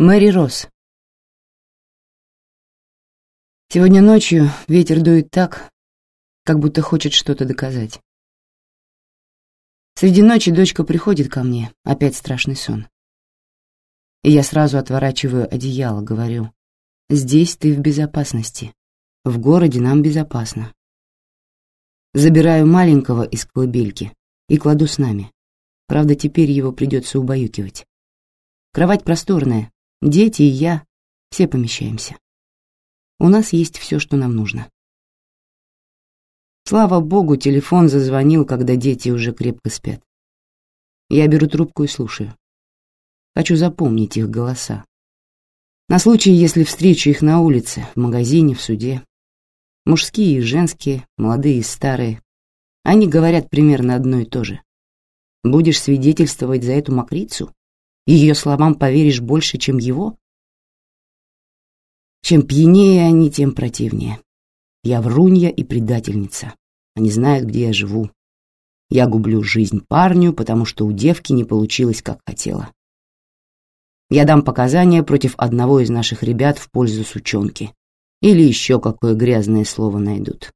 Мэри Росс. Сегодня ночью ветер дует так, как будто хочет что-то доказать. Среди ночи дочка приходит ко мне, опять страшный сон. И я сразу отворачиваю одеяло, говорю, «Здесь ты в безопасности. В городе нам безопасно». Забираю маленького из колыбельки и кладу с нами. Правда, теперь его придется убаюкивать. Кровать просторная, Дети и я все помещаемся. У нас есть все, что нам нужно. Слава богу, телефон зазвонил, когда дети уже крепко спят. Я беру трубку и слушаю. Хочу запомнить их голоса. На случай, если встречу их на улице, в магазине, в суде. Мужские и женские, молодые и старые. Они говорят примерно одно и то же. Будешь свидетельствовать за эту мокрицу? Ее словам поверишь больше, чем его? Чем пьянее они, тем противнее. Я врунья и предательница. Они знают, где я живу. Я гублю жизнь парню, потому что у девки не получилось, как хотела. Я дам показания против одного из наших ребят в пользу сучонки. Или еще какое грязное слово найдут.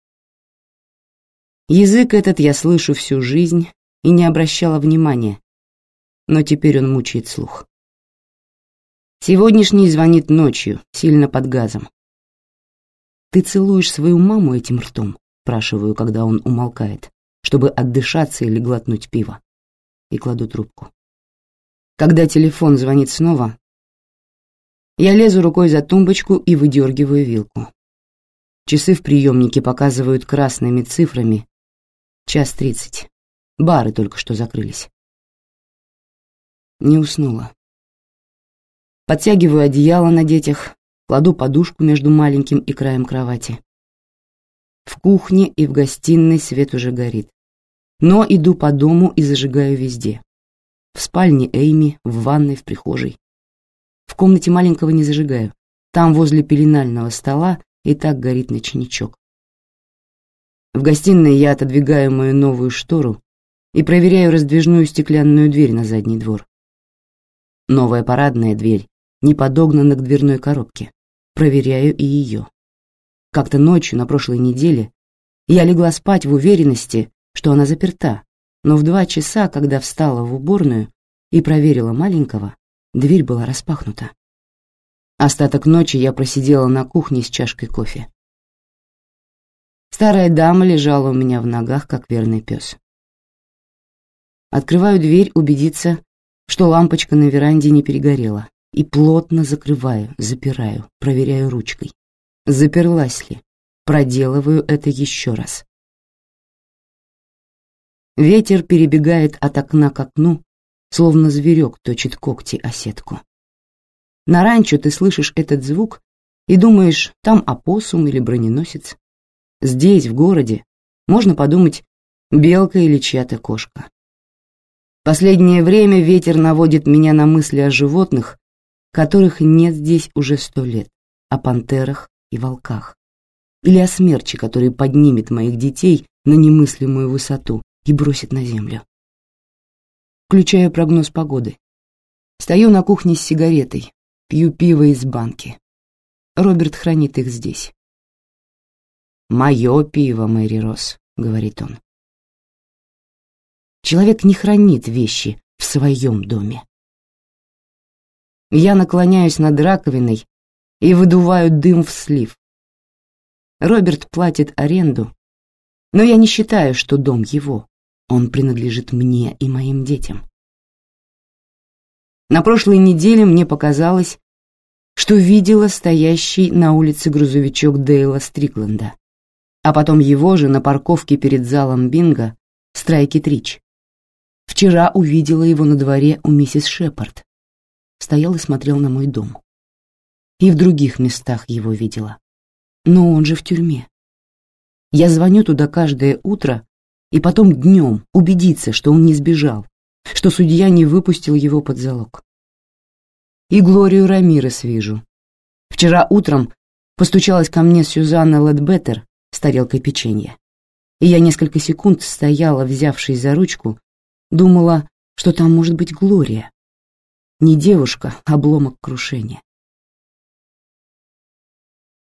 Язык этот я слышу всю жизнь и не обращала внимания, но теперь он мучает слух. Сегодняшний звонит ночью, сильно под газом. «Ты целуешь свою маму этим ртом?» — спрашиваю, когда он умолкает, чтобы отдышаться или глотнуть пиво. И кладу трубку. Когда телефон звонит снова, я лезу рукой за тумбочку и выдергиваю вилку. Часы в приемнике показывают красными цифрами час тридцать. Бары только что закрылись не уснула. Подтягиваю одеяло на детях, кладу подушку между маленьким и краем кровати. В кухне и в гостиной свет уже горит. Но иду по дому и зажигаю везде. В спальне Эйми, в ванной, в прихожей. В комнате маленького не зажигаю. Там возле пеленального стола и так горит ночничок. В гостиной я отодвигаю мою новую штору и проверяю раздвижную стеклянную дверь на задний двор. Новая парадная дверь не подогнана к дверной коробке. Проверяю и ее. Как-то ночью на прошлой неделе я легла спать в уверенности, что она заперта, но в два часа, когда встала в уборную и проверила маленького, дверь была распахнута. Остаток ночи я просидела на кухне с чашкой кофе. Старая дама лежала у меня в ногах, как верный пес. Открываю дверь убедиться, что лампочка на веранде не перегорела, и плотно закрываю, запираю, проверяю ручкой. Заперлась ли? Проделываю это еще раз. Ветер перебегает от окна к окну, словно зверек точит когти о сетку. На ранчо ты слышишь этот звук и думаешь, там опоссум или броненосец. Здесь, в городе, можно подумать, белка или чья-то кошка. Последнее время ветер наводит меня на мысли о животных, которых нет здесь уже сто лет, о пантерах и волках. Или о смерче, который поднимет моих детей на немыслимую высоту и бросит на землю. Включаю прогноз погоды. Стою на кухне с сигаретой, пью пиво из банки. Роберт хранит их здесь. «Мое пиво, Мэри Росс», — говорит он. Человек не хранит вещи в своем доме. Я наклоняюсь над раковиной и выдуваю дым в слив. Роберт платит аренду, но я не считаю, что дом его. Он принадлежит мне и моим детям. На прошлой неделе мне показалось, что видела стоящий на улице грузовичок Дейла Стрикленда, а потом его же на парковке перед залом Бинго Страйки Трич. Вчера увидела его на дворе у миссис Шепард. Стоял и смотрел на мой дом. И в других местах его видела. Но он же в тюрьме. Я звоню туда каждое утро и потом днем убедиться, что он не сбежал, что судья не выпустил его под залог. И Глорию Рамирес вижу. Вчера утром постучалась ко мне Сюзанна Ледбеттер с тарелкой печенья. И я несколько секунд стояла, взявшись за ручку, Думала, что там может быть Глория. Не девушка, а обломок крушения.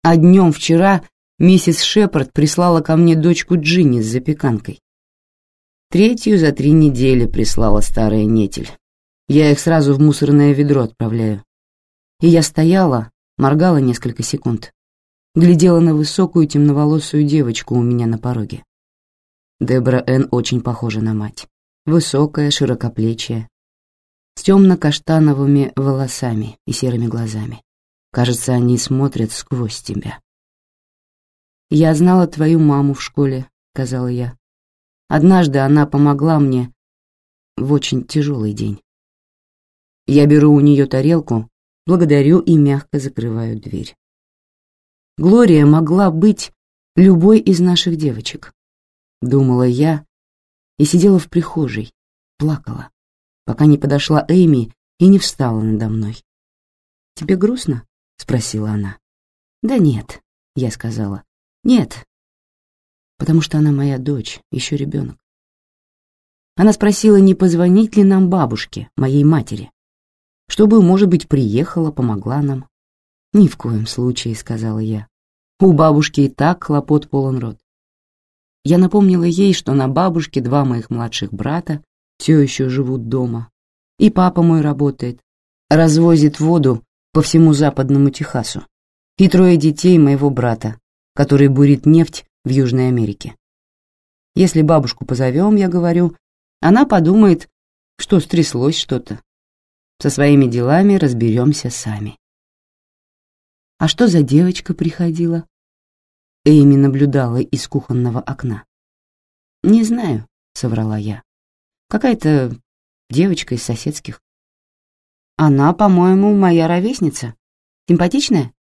А днем вчера миссис Шепард прислала ко мне дочку Джинни с запеканкой. Третью за три недели прислала старая нетель. Я их сразу в мусорное ведро отправляю. И я стояла, моргала несколько секунд. Глядела на высокую темноволосую девочку у меня на пороге. Дебра Энн очень похожа на мать. Высокая, широкоплечья, с темно-каштановыми волосами и серыми глазами. Кажется, они смотрят сквозь тебя. «Я знала твою маму в школе», — сказала я. «Однажды она помогла мне в очень тяжелый день. Я беру у нее тарелку, благодарю и мягко закрываю дверь. Глория могла быть любой из наших девочек, думала я и сидела в прихожей, плакала, пока не подошла Эйми и не встала надо мной. «Тебе грустно?» — спросила она. «Да нет», — я сказала. «Нет, потому что она моя дочь, еще ребенок». Она спросила, не позвонить ли нам бабушке, моей матери чтобы, может быть, приехала, помогла нам. «Ни в коем случае», — сказала я. «У бабушки и так хлопот полон рот». Я напомнила ей, что на бабушке два моих младших брата все еще живут дома, и папа мой работает, развозит воду по всему западному Техасу, и трое детей моего брата, который бурит нефть в Южной Америке. Если бабушку позовем, я говорю, она подумает, что стряслось что-то, со своими делами разберемся сами. А что за девочка приходила? Эйми наблюдала из кухонного окна. «Не знаю», — соврала я. «Какая-то девочка из соседских». «Она, по-моему, моя ровесница. Симпатичная?»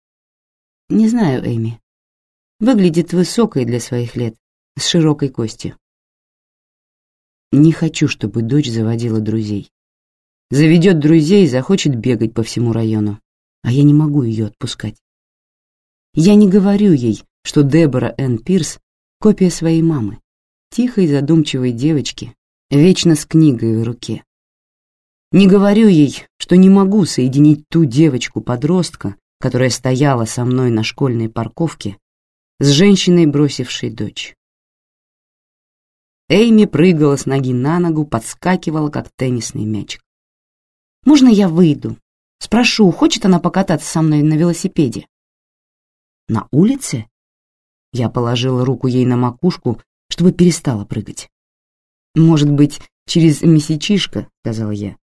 «Не знаю, Эйми. Выглядит высокой для своих лет, с широкой костью». Не хочу, чтобы дочь заводила друзей заведет друзей и захочет бегать по всему району, а я не могу ее отпускать. Я не говорю ей, что Дебора Энн Пирс — копия своей мамы, тихой задумчивой девочки, вечно с книгой в руке. Не говорю ей, что не могу соединить ту девочку-подростка, которая стояла со мной на школьной парковке, с женщиной, бросившей дочь. Эйми прыгала с ноги на ногу, подскакивала, как теннисный мячик. Можно я выйду? Спрошу, хочет она покататься со мной на велосипеде? На улице? Я положила руку ей на макушку, чтобы перестала прыгать. Может быть, через месячишко, сказала я.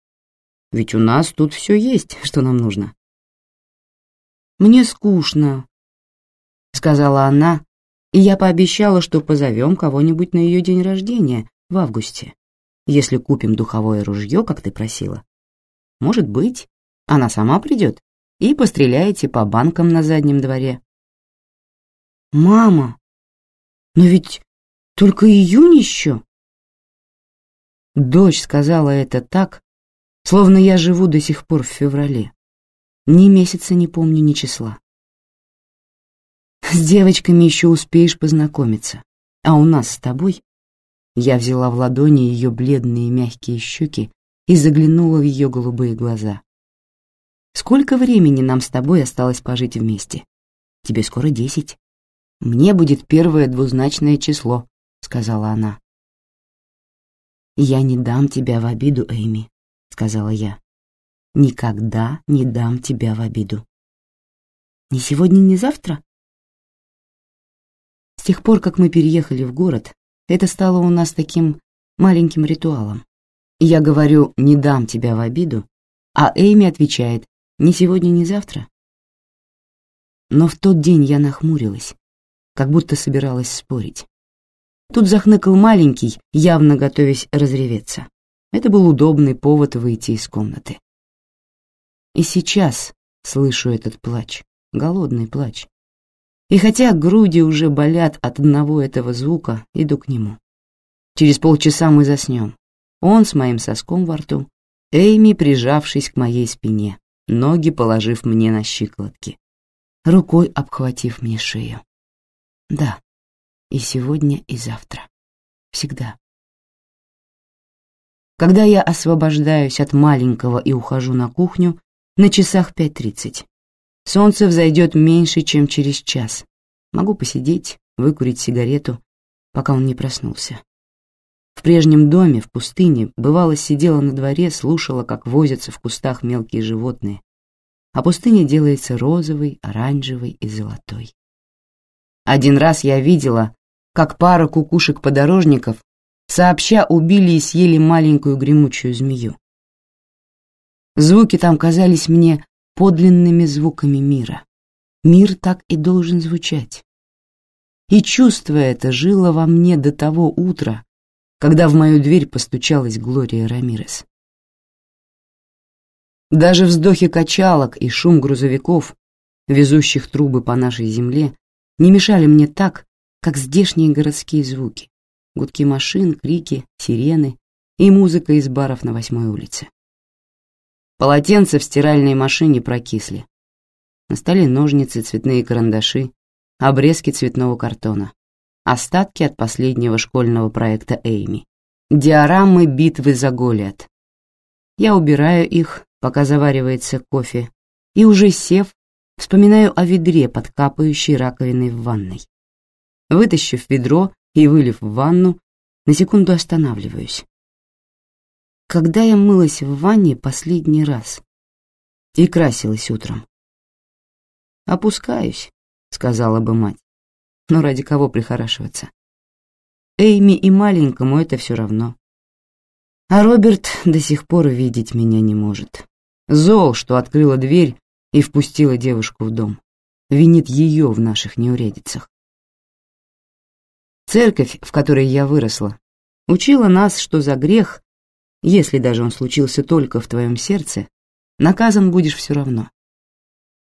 Ведь у нас тут все есть, что нам нужно. Мне скучно, сказала она, и я пообещала, что позовем кого-нибудь на ее день рождения в августе, если купим духовое ружье, как ты просила. Может быть, она сама придет и постреляете по банкам на заднем дворе. Мама, но ведь только июнь еще. Дочь сказала это так, словно я живу до сих пор в феврале. Ни месяца не помню, ни числа. С девочками еще успеешь познакомиться, а у нас с тобой... Я взяла в ладони ее бледные мягкие щеки и заглянула в ее голубые глаза. «Сколько времени нам с тобой осталось пожить вместе? Тебе скоро десять. Мне будет первое двузначное число», — сказала она. «Я не дам тебя в обиду, Эйми», — сказала я. «Никогда не дам тебя в обиду». «Ни сегодня, ни завтра?» С тех пор, как мы переехали в город, это стало у нас таким маленьким ритуалом. Я говорю, не дам тебя в обиду, а Эйми отвечает, ни сегодня, ни завтра. Но в тот день я нахмурилась, как будто собиралась спорить. Тут захныкал маленький, явно готовясь разреветься. Это был удобный повод выйти из комнаты. И сейчас слышу этот плач, голодный плач. И хотя груди уже болят от одного этого звука, иду к нему. Через полчаса мы заснем, он с моим соском во рту, Эйми, прижавшись к моей спине, ноги положив мне на щиколотки, рукой обхватив мне шею. Да, и сегодня, и завтра. Всегда. Когда я освобождаюсь от маленького и ухожу на кухню, на часах 5.30. Солнце взойдет меньше, чем через час. Могу посидеть, выкурить сигарету, пока он не проснулся. В прежнем доме, в пустыне, бывало сидела на дворе, слушала, как возятся в кустах мелкие животные, а пустыня делается розовой, оранжевой и золотой. Один раз я видела, как пара кукушек-подорожников сообща убили и съели маленькую гремучую змею. Звуки там казались мне подлинными звуками мира. Мир так и должен звучать. И чувство это жило во мне до того утра, когда в мою дверь постучалась Глория Рамирес. Даже вздохи качалок и шум грузовиков, везущих трубы по нашей земле, не мешали мне так, как здешние городские звуки, гудки машин, крики, сирены и музыка из баров на восьмой улице. Полотенца в стиральной машине прокисли. На столе ножницы, цветные карандаши, обрезки цветного картона остатки от последнего школьного проекта Эйми, диорамы битвы за Голиат. Я убираю их, пока заваривается кофе, и уже сев, вспоминаю о ведре под капающей раковиной в ванной. Вытащив ведро и вылив в ванну, на секунду останавливаюсь. Когда я мылась в ванне последний раз и красилась утром? «Опускаюсь», — сказала бы мать но ради кого прихорашиваться? Эйми и маленькому это все равно. А Роберт до сих пор видеть меня не может. Зол, что открыла дверь и впустила девушку в дом. Винит ее в наших неурядицах. Церковь, в которой я выросла, учила нас, что за грех, если даже он случился только в твоем сердце, наказан будешь все равно.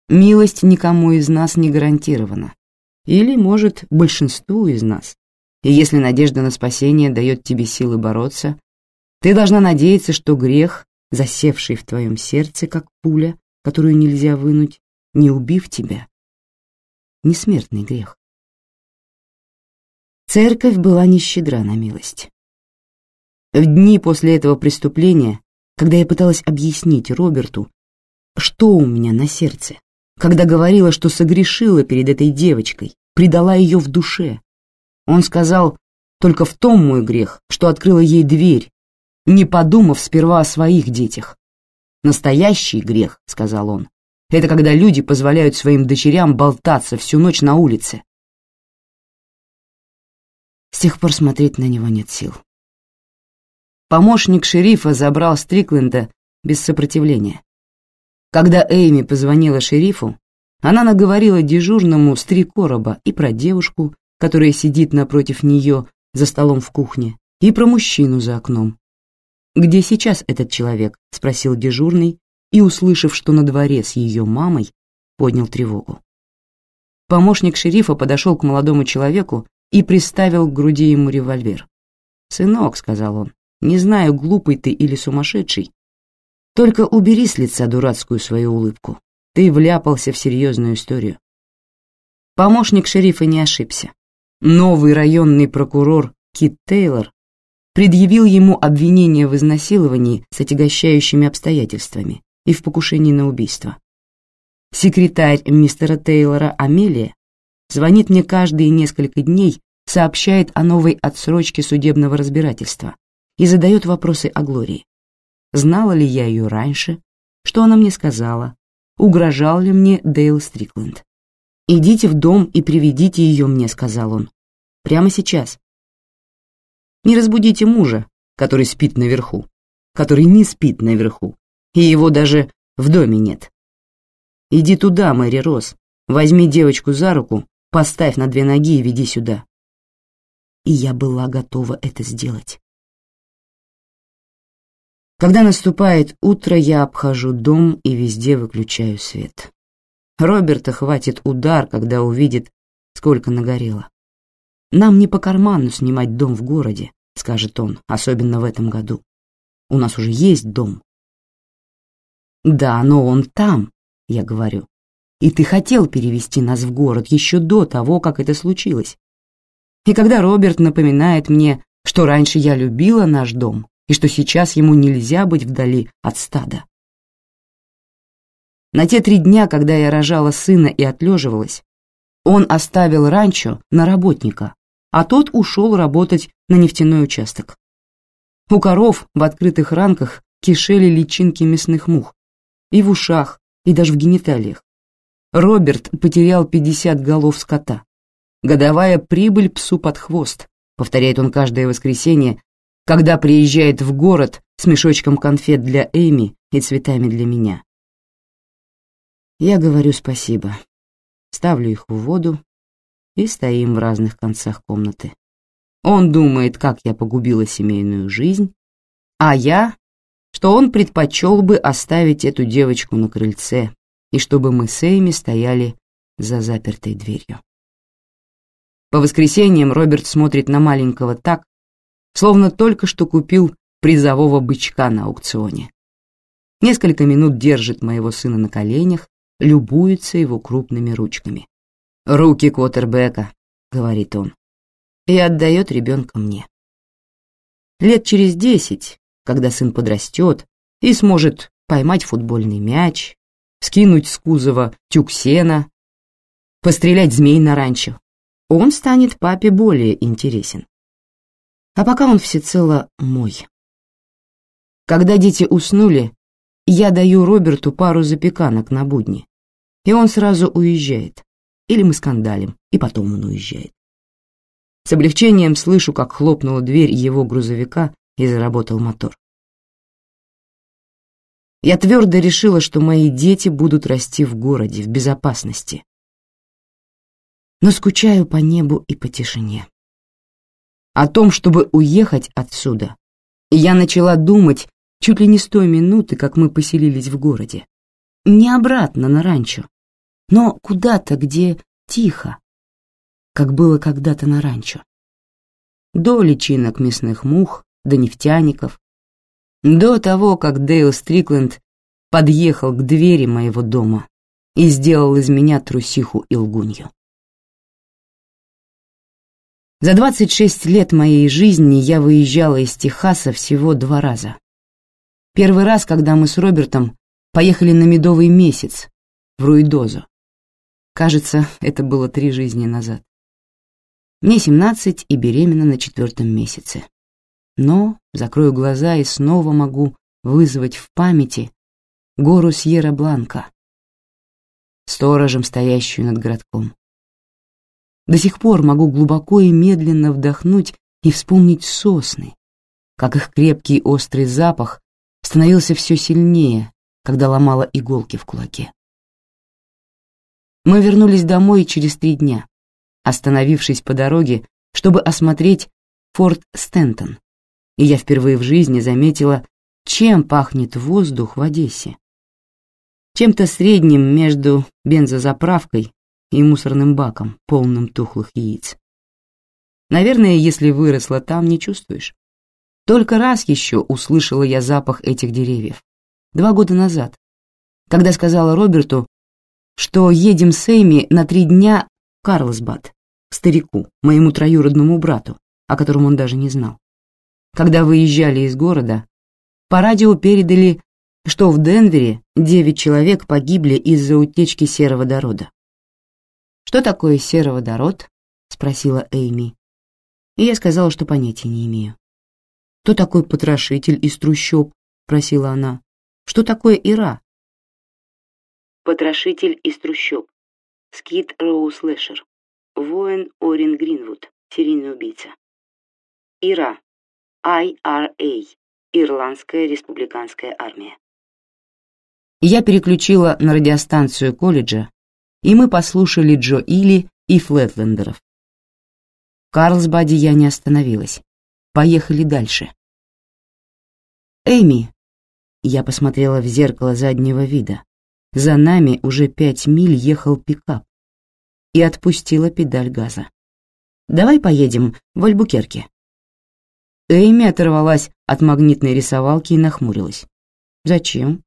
Милость никому из нас не гарантирована, или, может, большинству из нас. И если надежда на спасение дает тебе силы бороться, ты должна надеяться, что грех, засевший в твоем сердце, как пуля, которую нельзя вынуть, не убив тебя, не смертный грех. Церковь была не щедра на милость. В дни после этого преступления, когда я пыталась объяснить Роберту, что у меня на сердце, когда говорила, что согрешила перед этой девочкой, предала ее в душе. Он сказал, только в том мой грех, что открыла ей дверь, не подумав сперва о своих детях. «Настоящий грех», — сказал он, — «это когда люди позволяют своим дочерям болтаться всю ночь на улице». С тех пор смотреть на него нет сил. Помощник шерифа забрал Стрикленда без сопротивления. Когда Эйми позвонила шерифу, она наговорила дежурному с три короба и про девушку, которая сидит напротив нее за столом в кухне, и про мужчину за окном. «Где сейчас этот человек?» — спросил дежурный, и, услышав, что на дворе с ее мамой, поднял тревогу. Помощник шерифа подошел к молодому человеку и приставил к груди ему револьвер. «Сынок», — сказал он, — «не знаю, глупый ты или сумасшедший, только убери с лица дурацкую свою улыбку. Ты вляпался в серьезную историю. Помощник шерифа не ошибся. Новый районный прокурор Кит Тейлор предъявил ему обвинение в изнасиловании с отягощающими обстоятельствами и в покушении на убийство. Секретарь мистера Тейлора Амелия звонит мне каждые несколько дней, сообщает о новой отсрочке судебного разбирательства и задает вопросы о Глории знала ли я ее раньше, что она мне сказала, угрожал ли мне Дейл Стрикленд. «Идите в дом и приведите ее мне», — сказал он. «Прямо сейчас. Не разбудите мужа, который спит наверху, который не спит наверху, и его даже в доме нет. Иди туда, Мэри Росс, возьми девочку за руку, поставь на две ноги и веди сюда». И я была готова это сделать. Когда наступает утро, я обхожу дом и везде выключаю свет. Роберта хватит удар, когда увидит, сколько нагорело. «Нам не по карману снимать дом в городе», — скажет он, особенно в этом году. «У нас уже есть дом». «Да, но он там», — я говорю. «И ты хотел перевести нас в город еще до того, как это случилось». И когда Роберт напоминает мне, что раньше я любила наш дом, и что сейчас ему нельзя быть вдали от стада. На те три дня, когда я рожала сына и отлеживалась, он оставил ранчо на работника, а тот ушел работать на нефтяной участок. У коров в открытых ранках кишели личинки мясных мух, и в ушах, и даже в гениталиях. Роберт потерял 50 голов скота. Годовая прибыль псу под хвост, повторяет он каждое воскресенье, когда приезжает в город с мешочком конфет для Эми и цветами для меня. Я говорю спасибо, ставлю их в воду и стоим в разных концах комнаты. Он думает, как я погубила семейную жизнь, а я, что он предпочел бы оставить эту девочку на крыльце и чтобы мы с Эйми стояли за запертой дверью. По воскресеньям Роберт смотрит на маленького так, словно только что купил призового бычка на аукционе. Несколько минут держит моего сына на коленях, любуется его крупными ручками. «Руки Квотербека», — говорит он, и отдает ребенка мне. Лет через десять, когда сын подрастет и сможет поймать футбольный мяч, скинуть с кузова тюк сена, пострелять змей на ранчо, он станет папе более интересен. А пока он всецело мой. Когда дети уснули, я даю Роберту пару запеканок на будни, и он сразу уезжает. Или мы скандалим, и потом он уезжает. С облегчением слышу, как хлопнула дверь его грузовика и заработал мотор. Я твердо решила, что мои дети будут расти в городе, в безопасности. Но скучаю по небу и по тишине. О том, чтобы уехать отсюда, я начала думать чуть ли не с той минуты, как мы поселились в городе. Не обратно на ранчо, но куда-то, где тихо, как было когда-то на ранчо. До личинок мясных мух, до нефтяников, до того, как Дейл Стрикленд подъехал к двери моего дома и сделал из меня трусиху и лгунью. За 26 лет моей жизни я выезжала из Техаса всего два раза. Первый раз, когда мы с Робертом поехали на медовый месяц в Руидозу. Кажется, это было три жизни назад. Мне 17 и беременна на четвертом месяце но закрою глаза и снова могу вызвать в памяти гору Сьерра-Бланка, сторожем стоящую над городком. До сих пор могу глубоко и медленно вдохнуть и вспомнить сосны, как их крепкий острый запах становился все сильнее, когда ломала иголки в кулаке. Мы вернулись домой через три дня, остановившись по дороге, чтобы осмотреть форт Стентон, и я впервые в жизни заметила, чем пахнет воздух в Одессе. Чем-то средним между бензозаправкой и мусорным баком, полным тухлых яиц. Наверное, если выросла там, не чувствуешь. Только раз еще услышала я запах этих деревьев. Два года назад, когда сказала Роберту, что едем с Эйми на три дня в Карлсбад, к старику, моему троюродному брату, о котором он даже не знал. Когда выезжали из города, по радио передали, что в Денвере девять человек погибли из-за утечки сероводорода. «Что такое сероводород?» — спросила Эйми. И я сказала, что понятия не имею. «Кто такой потрошитель из трущоб?» — спросила она. «Что такое Ира?» Потрошитель из трущоб. Скит Роуз Лэшер. Воин Орин Гринвуд. Серийный убийца. Ира. IRA – Ирландская республиканская армия. Я переключила на радиостанцию колледжа, и мы послушали Джо Илли и Флетлендеров. Карлсбаде я не остановилась. Поехали дальше. «Эйми!» Я посмотрела в зеркало заднего вида. За нами уже пять миль ехал пикап и отпустила педаль газа. «Давай поедем в Альбукерке». Эйми оторвалась от магнитной рисовалки и нахмурилась. «Зачем?»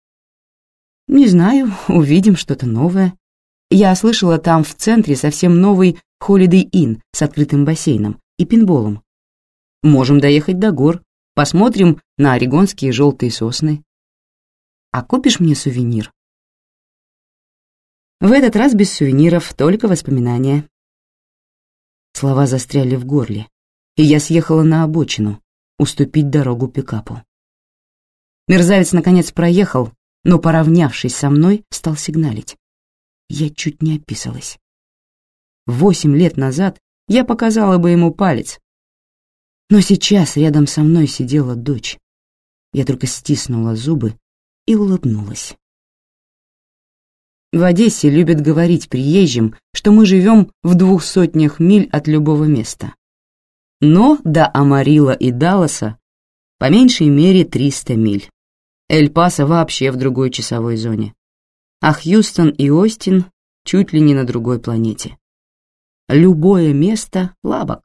«Не знаю, увидим что-то новое. Я слышала, там в центре совсем новый Holiday Inn с открытым бассейном и пинболом. Можем доехать до гор, посмотрим на орегонские желтые сосны. А купишь мне сувенир? В этот раз без сувениров, только воспоминания. Слова застряли в горле, и я съехала на обочину, уступить дорогу пикапу. Мерзавец наконец проехал, но, поравнявшись со мной, стал сигналить. Я чуть не описалась. Восемь лет назад я показала бы ему палец. Но сейчас рядом со мной сидела дочь. Я только стиснула зубы и улыбнулась. В Одессе любят говорить приезжим, что мы живем в двух сотнях миль от любого места. Но до Амарила и Далласа по меньшей мере 300 миль. Эль-Пасо вообще в другой часовой зоне. А Хьюстон и Остин чуть ли не на другой планете. Любое место — лабок.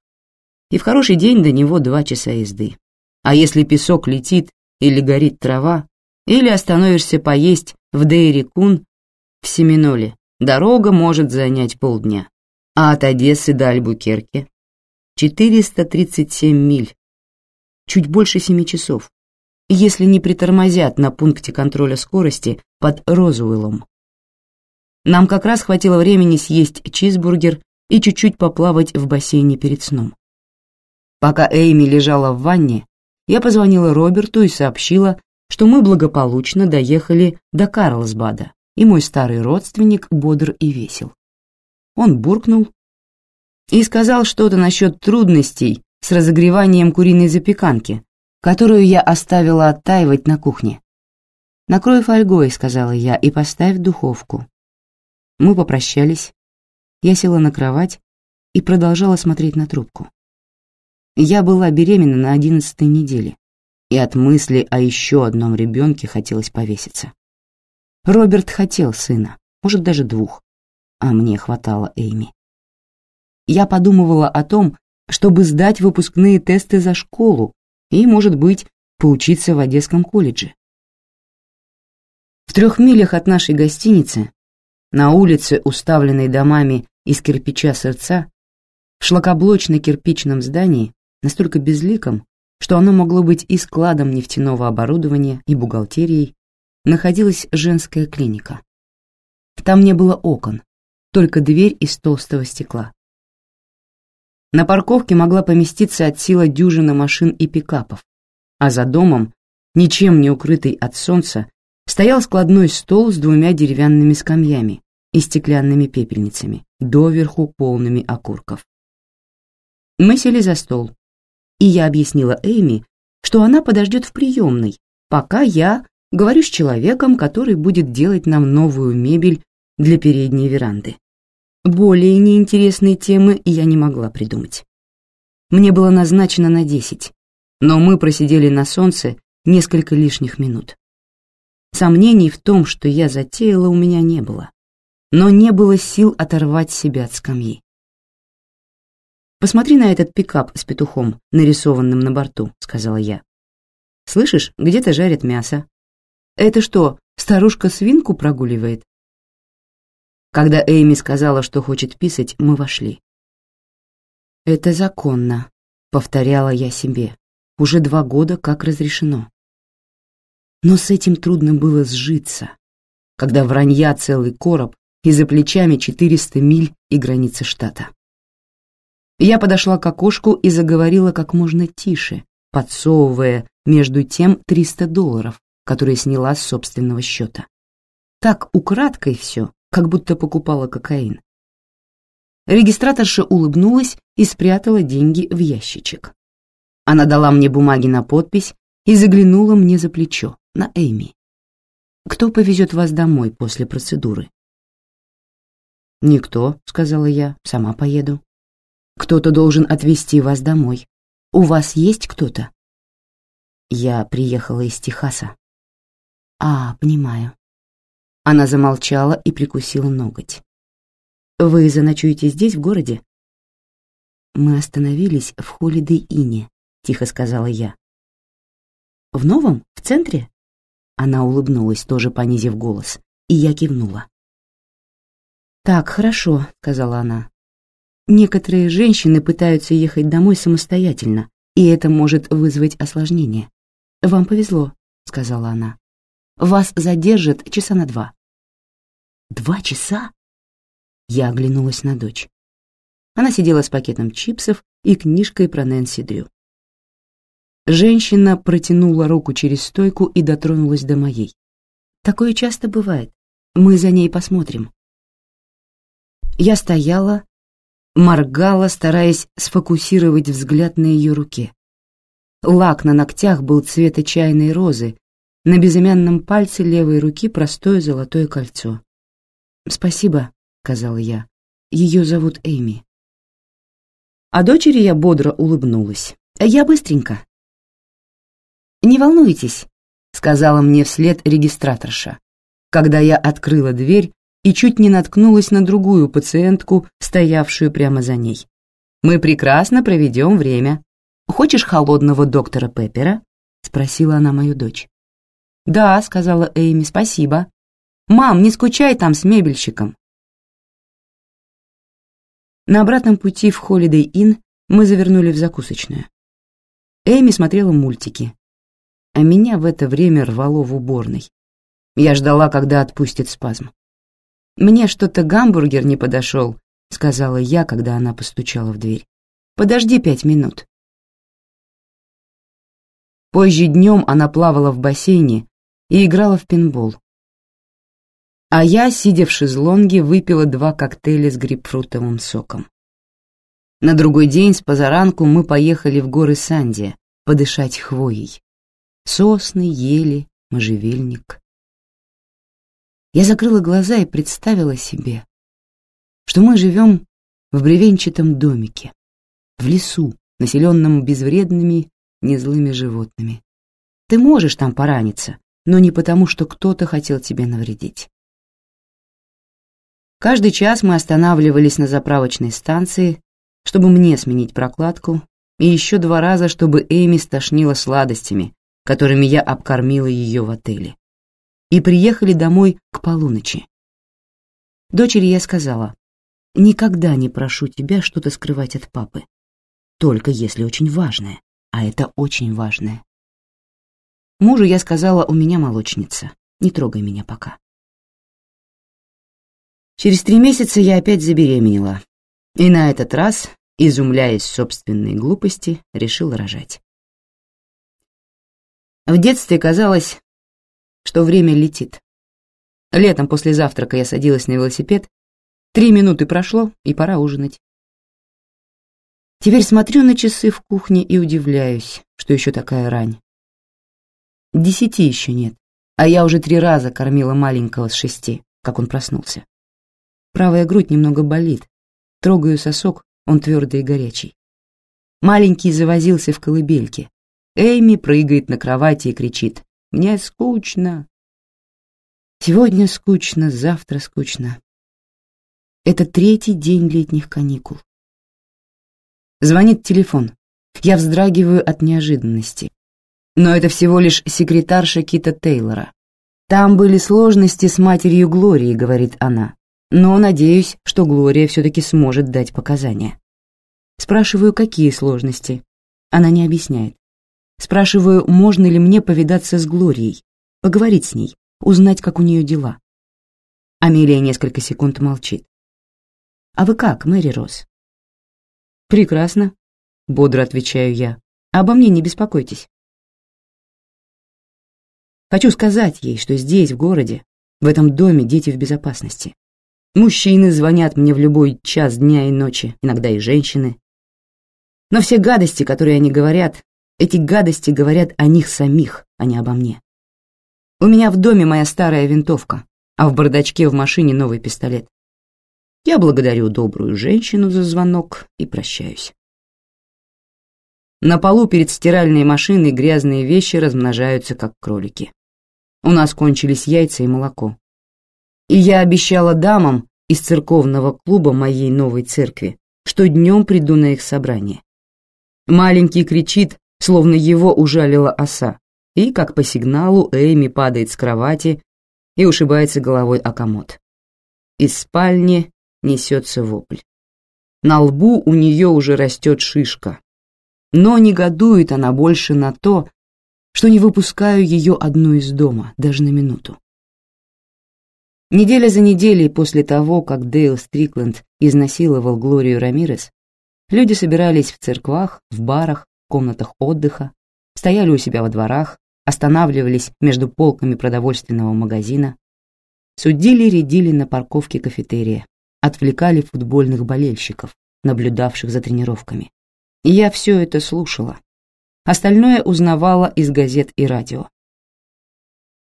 И в хороший день до него два часа езды. А если песок летит или горит трава, или остановишься поесть в Дейри-Кун в Семиноле, дорога может занять полдня. А от Одессы до Альбукерке 437 миль, чуть больше семи часов, если не притормозят на пункте контроля скорости под Розуэллом. Нам как раз хватило времени съесть чизбургер и чуть-чуть поплавать в бассейне перед сном. Пока Эйми лежала в ванне, я позвонила Роберту и сообщила, что мы благополучно доехали до Карлсбада, и мой старый родственник бодр и весел. Он буркнул и сказал что-то насчет трудностей с разогреванием куриной запеканки, которую я оставила оттаивать на кухне. «Накрой фольгой», — сказала я, — «и поставь в духовку». Мы попрощались. Я села на кровать и продолжала смотреть на трубку. Я была беременна на одиннадцатой неделе, и от мысли о еще одном ребенке хотелось повеситься. Роберт хотел сына, может, даже двух, а мне хватало Эйми. Я подумывала о том, чтобы сдать выпускные тесты за школу и, может быть, поучиться в Одесском колледже. В трех милях от нашей гостиницы, на улице, уставленной домами из кирпича сердца, в шлакоблочно-кирпичном здании, настолько безликом, что оно могло быть и складом нефтяного оборудования, и бухгалтерией, находилась женская клиника. Там не было окон, только дверь из толстого стекла. На парковке могла поместиться от силы дюжина машин и пикапов, а за домом, ничем не укрытый от солнца, стоял складной стол с двумя деревянными скамьями и стеклянными пепельницами, доверху полными окурков. Мы сели за стол, и я объяснила Эйми, что она подождет в приемной, пока я Говорю с человеком, который будет делать нам новую мебель для передней веранды. Более неинтересные темы я не могла придумать. Мне было назначено на десять, но мы просидели на солнце несколько лишних минут. Сомнений в том, что я затеяла, у меня не было, но не было сил оторвать себя от скамьи. «Посмотри на этот пикап с петухом, нарисованным на борту», — сказала я. «Слышишь, где-то жарят мясо, это что, старушка свинку прогуливает? Когда Эйми сказала, что хочет писать, мы вошли. «Это законно», — повторяла я себе. «Уже два года как разрешено». Но с этим трудно было сжиться, когда вранья целый короб и за плечами 400 миль и границы штата. Я подошла к окошку и заговорила как можно тише, подсовывая между тем 300 долларов, которые сняла с собственного счета. Так украдкой все, как будто покупала кокаин. Регистраторша улыбнулась и спрятала деньги в ящичек. Она дала мне бумаги на подпись и заглянула мне за плечо, на Эми. «Кто повезет вас домой после процедуры?» «Никто», — сказала я, — «сама поеду». «Кто-то должен отвезти вас домой. У вас есть кто-то?» «Я приехала из Техаса», «А, понимаю». Она замолчала и прикусила ноготь. «Вы заночуете здесь, в городе?» «Мы остановились в Холидей-Ине», — тихо сказала я. «В новом? В центре?» Она улыбнулась, тоже понизив голос, и я кивнула. «Так, хорошо», — сказала она. «Некоторые женщины пытаются ехать домой самостоятельно, и это может вызвать осложнение. «Вам повезло», — сказала она. «Вас задержат часа на два». «Два часа?» Я оглянулась на дочь. Она сидела с пакетом чипсов и книжкой про Нэнси Дрю. Женщина протянула руку через стойку и дотронулась до моей. Такое часто бывает. Мы за ней посмотрим. Я стояла, моргала, стараясь сфокусировать взгляд на ее руке. Лак на ногтях был цвета чайной розы, на безымянном пальце левой руки простое золотое кольцо. «Спасибо», — сказала я. «Ее зовут Эйми». А дочери я бодро улыбнулась. «Я быстренько». «Не волнуйтесь», — сказала мне вслед регистраторша, когда я открыла дверь и чуть не наткнулась на другую пациентку, стоявшую прямо за ней. «Мы прекрасно проведем время. Хочешь холодного доктора Пеппера?» — спросила она мою дочь. «Да», — сказала Эйми, — «спасибо». «Мам, не скучай там с мебельщиком». На обратном пути в Holiday Inn мы завернули в закусочную. Эми смотрела мультики, а меня в это время рвало в уборной. Я ждала, когда отпустит спазм. «Мне что-то гамбургер не подошел», — сказала я, когда она постучала в дверь. «Подожди пять минут». Позже днем она плавала в бассейне и играла в пинбол. А я, сидя в шезлонге, выпила два коктейля с грейпфрутовым соком. На другой день с позаранку мы поехали в горы Санди подышать хвоей. Сосны, ели, можжевельник. Я закрыла глаза и представила себе, что мы живем в бревенчатом домике, в лесу, населенном безвредными, незлыми животными. Ты можешь там пораниться, но не потому, что кто-то хотел тебе навредить. Каждый час мы останавливались на заправочной станции, чтобы мне сменить прокладку, и еще два раза, чтобы Эми стошнила сладостями, которыми я обкормила ее в отеле и приехали домой к полуночи. Дочери я сказала, «Никогда не прошу тебя что-то скрывать от папы, только если очень важное, а это очень важное». Мужу я сказала, у меня молочница, не трогай меня пока. Через три месяца я опять забеременела, и на этот раз, изумляясь собственной глупости, решила рожать. В детстве казалось, что время летит. Летом после завтрака я садилась на велосипед, три минуты прошло, и пора ужинать. Теперь смотрю на часы в кухне и удивляюсь, что еще такая рань. Десяти еще нет, а я уже три раза кормила маленького с шести, как он проснулся. Правая грудь немного болит, трогаю сосок, он твердый и горячий. Маленький завозился в колыбельке. Эйми прыгает на кровати и кричит мне скучно. Сегодня скучно, завтра скучно. Это третий день летних каникул. Звонит телефон. Я вздрагиваю от неожиданности. Но это всего лишь секретарша Кита Тейлора. Там были сложности с матерью Глории, говорит она. Но надеюсь, что Глория все-таки сможет дать показания. Спрашиваю, какие сложности. Она не объясняет. Спрашиваю, можно ли мне повидаться с Глорией, поговорить с ней, узнать, как у нее дела. Амелия несколько секунд молчит. «А вы как, Мэри Росс?» «Прекрасно», — бодро отвечаю я. «Обо мне не беспокойтесь». Хочу сказать ей, что здесь, в городе, в этом доме дети в безопасности. Мужчины звонят мне в любой час дня и ночи, иногда и женщины. Но все гадости, которые они говорят, эти гадости говорят о них самих, а не обо мне. У меня в доме моя старая винтовка, а в бардачке в машине новый пистолет. Я благодарю добрую женщину за звонок и прощаюсь. На полу перед стиральной машиной грязные вещи размножаются, как кролики. У нас кончились яйца и молоко. И я обещала дамам из церковного клуба моей новой церкви, что днем приду на их собрание. Маленький кричит, словно его ужалила оса, и, как по сигналу, Эми падает с кровати и ушибается головой о комод. Из спальни несется вопль. На лбу у нее уже растет шишка, но негодует она больше на то, что не выпускаю ее одну из дома, даже на минуту. Неделя за неделей после того, как Дейл Стрикленд изнасиловал Глорию Рамирес, люди собирались в церквах, в барах, комнатах отдыха, стояли у себя во дворах, останавливались между полками продовольственного магазина, судили-рядили на парковке кафетерия, отвлекали футбольных болельщиков, наблюдавших за тренировками. И я все это слушала. Остальное узнавала из газет и радио.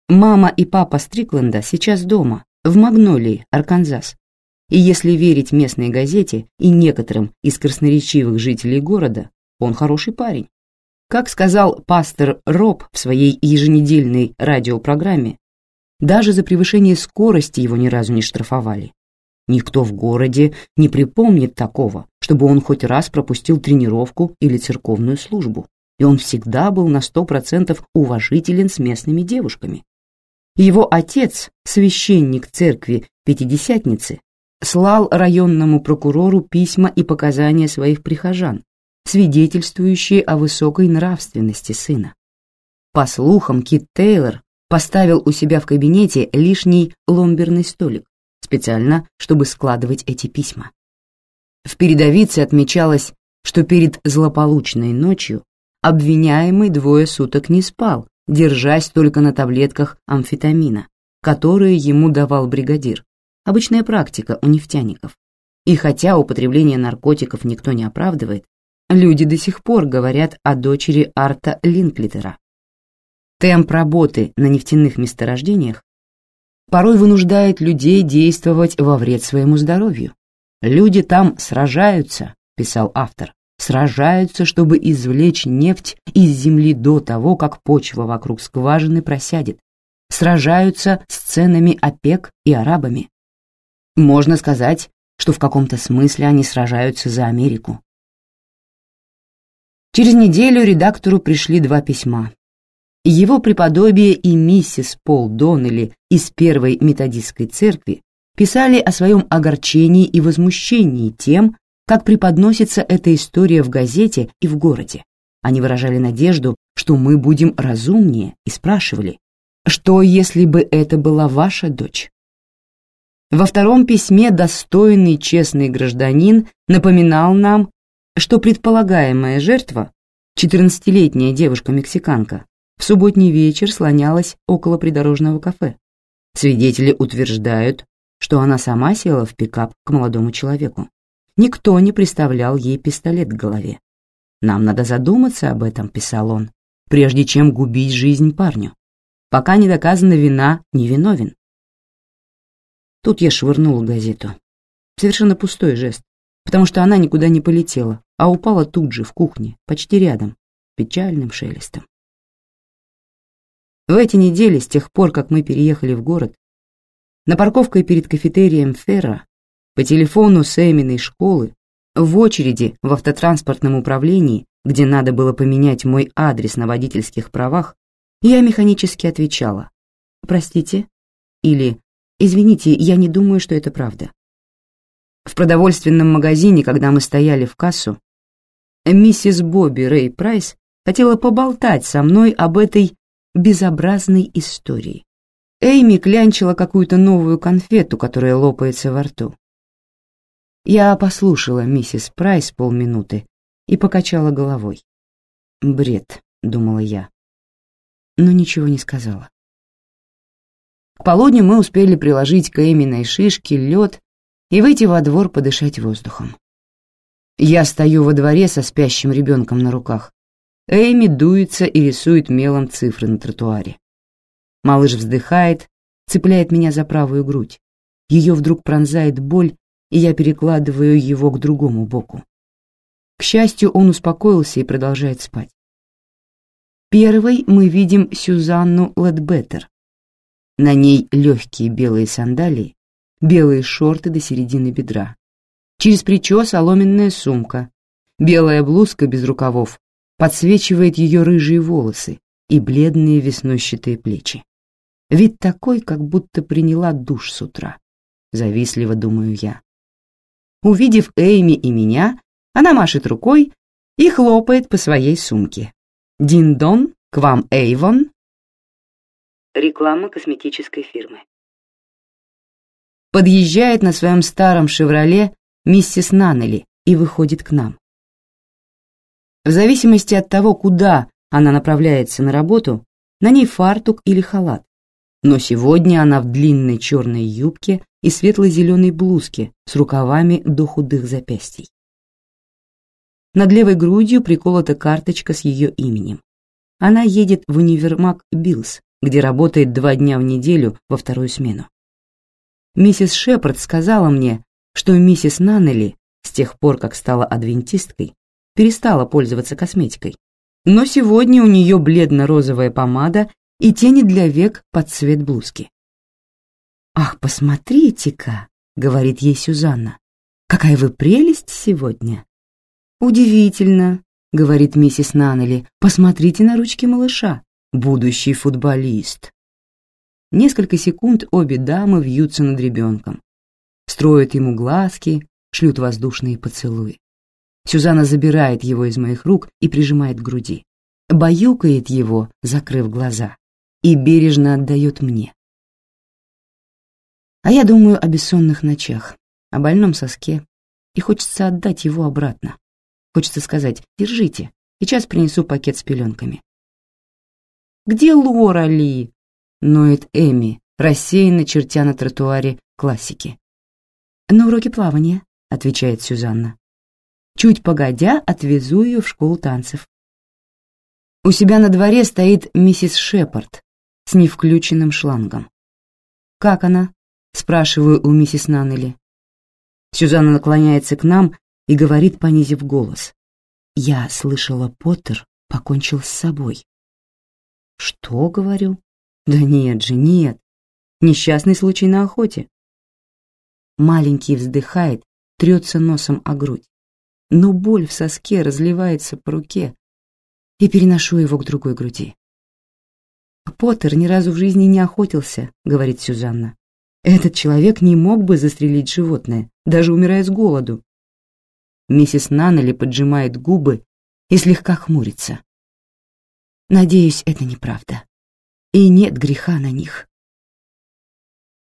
Мама и папа Стрикленда сейчас дома, в Магнолии, Арканзас. И если верить местной газете и некоторым из красноречивых жителей города, он хороший парень. Как сказал пастор Роб в своей еженедельной радиопрограмме, даже за превышение скорости его ни разу не штрафовали. Никто в городе не припомнит такого, чтобы он хоть раз пропустил тренировку или церковную службу, и он всегда был на сто процентов уважителен с местными девушками. Его отец, священник церкви Пятидесятницы, слал районному прокурору письма и показания своих прихожан, свидетельствующие о высокой нравственности сына. По слухам, Кит Тейлор поставил у себя в кабинете лишний ломберный столик, специально, чтобы складывать эти письма. В передовице отмечалось, что перед злополучной ночью обвиняемый двое суток не спал, держась только на таблетках амфетамина, которые ему давал бригадир. Обычная практика у нефтяников. И хотя употребление наркотиков никто не оправдывает, люди до сих пор говорят о дочери Арта Линклитера. Темп работы на нефтяных месторождениях порой вынуждает людей действовать во вред своему здоровью. Люди там сражаются, писал автор, сражаются, чтобы извлечь нефть из земли до того, как почва вокруг скважины просядет, сражаются с ценами ОПЕК и арабами. Можно сказать, что в каком-то смысле они сражаются за Америку. Через неделю редактору пришли два письма. Его преподобие и миссис Пол Доннелли из Первой методистской церкви писали о своем огорчении и возмущении тем, как преподносится эта история в газете и в городе. Они выражали надежду, что мы будем разумнее, и спрашивали, что если бы это была ваша дочь? Во втором письме достойный честный гражданин напоминал нам, что предполагаемая жертва, 14-летняя девушка-мексиканка, в субботний вечер слонялась около придорожного кафе. Свидетели утверждают, что она сама села в пикап к молодому человеку. Никто не приставлял ей пистолет к голове. «Нам надо задуматься об этом», — писал он, «прежде чем губить жизнь парню. Пока не доказана вина, невиновен». Тут я швырнула газету. Совершенно пустой жест, потому что она никуда не полетела, а упала тут же, в кухне, почти рядом, печальным шелестом. В эти недели, с тех пор, как мы переехали в город, на парковке перед кафетерием Ферра, по телефону с школы, в очереди в автотранспортном управлении, где надо было поменять мой адрес на водительских правах, я механически отвечала «Простите» или «Извините, я не думаю, что это правда». В продовольственном магазине, когда мы стояли в кассу, миссис Бобби Рэй Прайс хотела поболтать со мной об этой безобразной истории. Эйми клянчила какую-то новую конфету, которая лопается во рту. Я послушала миссис Прайс полминуты и покачала головой. «Бред», — думала я, но ничего не сказала. К полудню мы успели приложить к Эйминой шишке лед и выйти во двор подышать воздухом. Я стою во дворе со спящим ребенком на руках, Эми дуется и рисует мелом цифры на тротуаре. Малыш вздыхает, цепляет меня за правую грудь. Ее вдруг пронзает боль, и я перекладываю его к другому боку. К счастью, он успокоился и продолжает спать. Первой мы видим Сюзанну Ледбеттер. На ней легкие белые сандалии, белые шорты до середины бедра. Через плечо соломенная сумка, белая блузка без рукавов, подсвечивает ее рыжие волосы и бледные веснущатые плечи. Вид такой, как будто приняла душ с утра. Завистливо думаю я. Увидев Эйми и меня, она машет рукой и хлопает по своей сумке. Дин-дон, к вам Эйвон?» Реклама косметической фирмы. Подъезжает на своем старом «Шевроле» миссис Наннели и выходит к нам. В зависимости от того, куда она направляется на работу, на ней фартук или халат. Но сегодня она в длинной черной юбке и светло-зеленой блузке с рукавами до худых запястий. Над левой грудью приколота карточка с ее именем. Она едет в универмаг Биллс, где работает два дня в неделю во вторую смену. Миссис Шепард сказала мне, что миссис Наннели с тех пор, как стала адвентисткой, перестала пользоваться косметикой. Но сегодня у нее бледно-розовая помада и тени для век под цвет блузки. «Ах, посмотрите-ка», — говорит ей Сюзанна, — «какая вы прелесть сегодня!» «Удивительно», — говорит миссис Наннели, — «посмотрите на ручки малыша, будущий футболист». Несколько секунд обе дамы вьются над ребенком, строят ему глазки, шлют воздушные поцелуи. Сюзанна забирает его из моих рук и прижимает к груди, баюкает его, закрыв глаза, и бережно отдает мне. А я думаю о бессонных ночах, о больном соске, и хочется отдать его обратно. Хочется сказать «Держите, сейчас принесу пакет с пеленками». «Где Лора Ли?» — ноет Эми, рассеянно чертя на тротуаре классики. «На уроке плавания», — отвечает Сюзанна. «Чуть погодя, отвезу ее в школу танцев». У себя на дворе стоит миссис Шепард с невключенным шлангом. «Как она?» — спрашиваю у миссис Наннели. Сюзанна наклоняется к нам и говорит, понизив голос. «Я слышала, Поттер покончил с собой». «Что?» — говорю. «Да нет же, нет. Несчастный случай на охоте». Маленький вздыхает, трется носом о грудь. Но боль в соске разливается по руке, и переношу его к другой груди. «Поттер ни разу в жизни не охотился», — говорит Сюзанна. «Этот человек не мог бы застрелить животное, даже умирая с голоду. Миссис Наннели поджимает губы и слегка хмурится. Надеюсь, это неправда. И нет греха на них.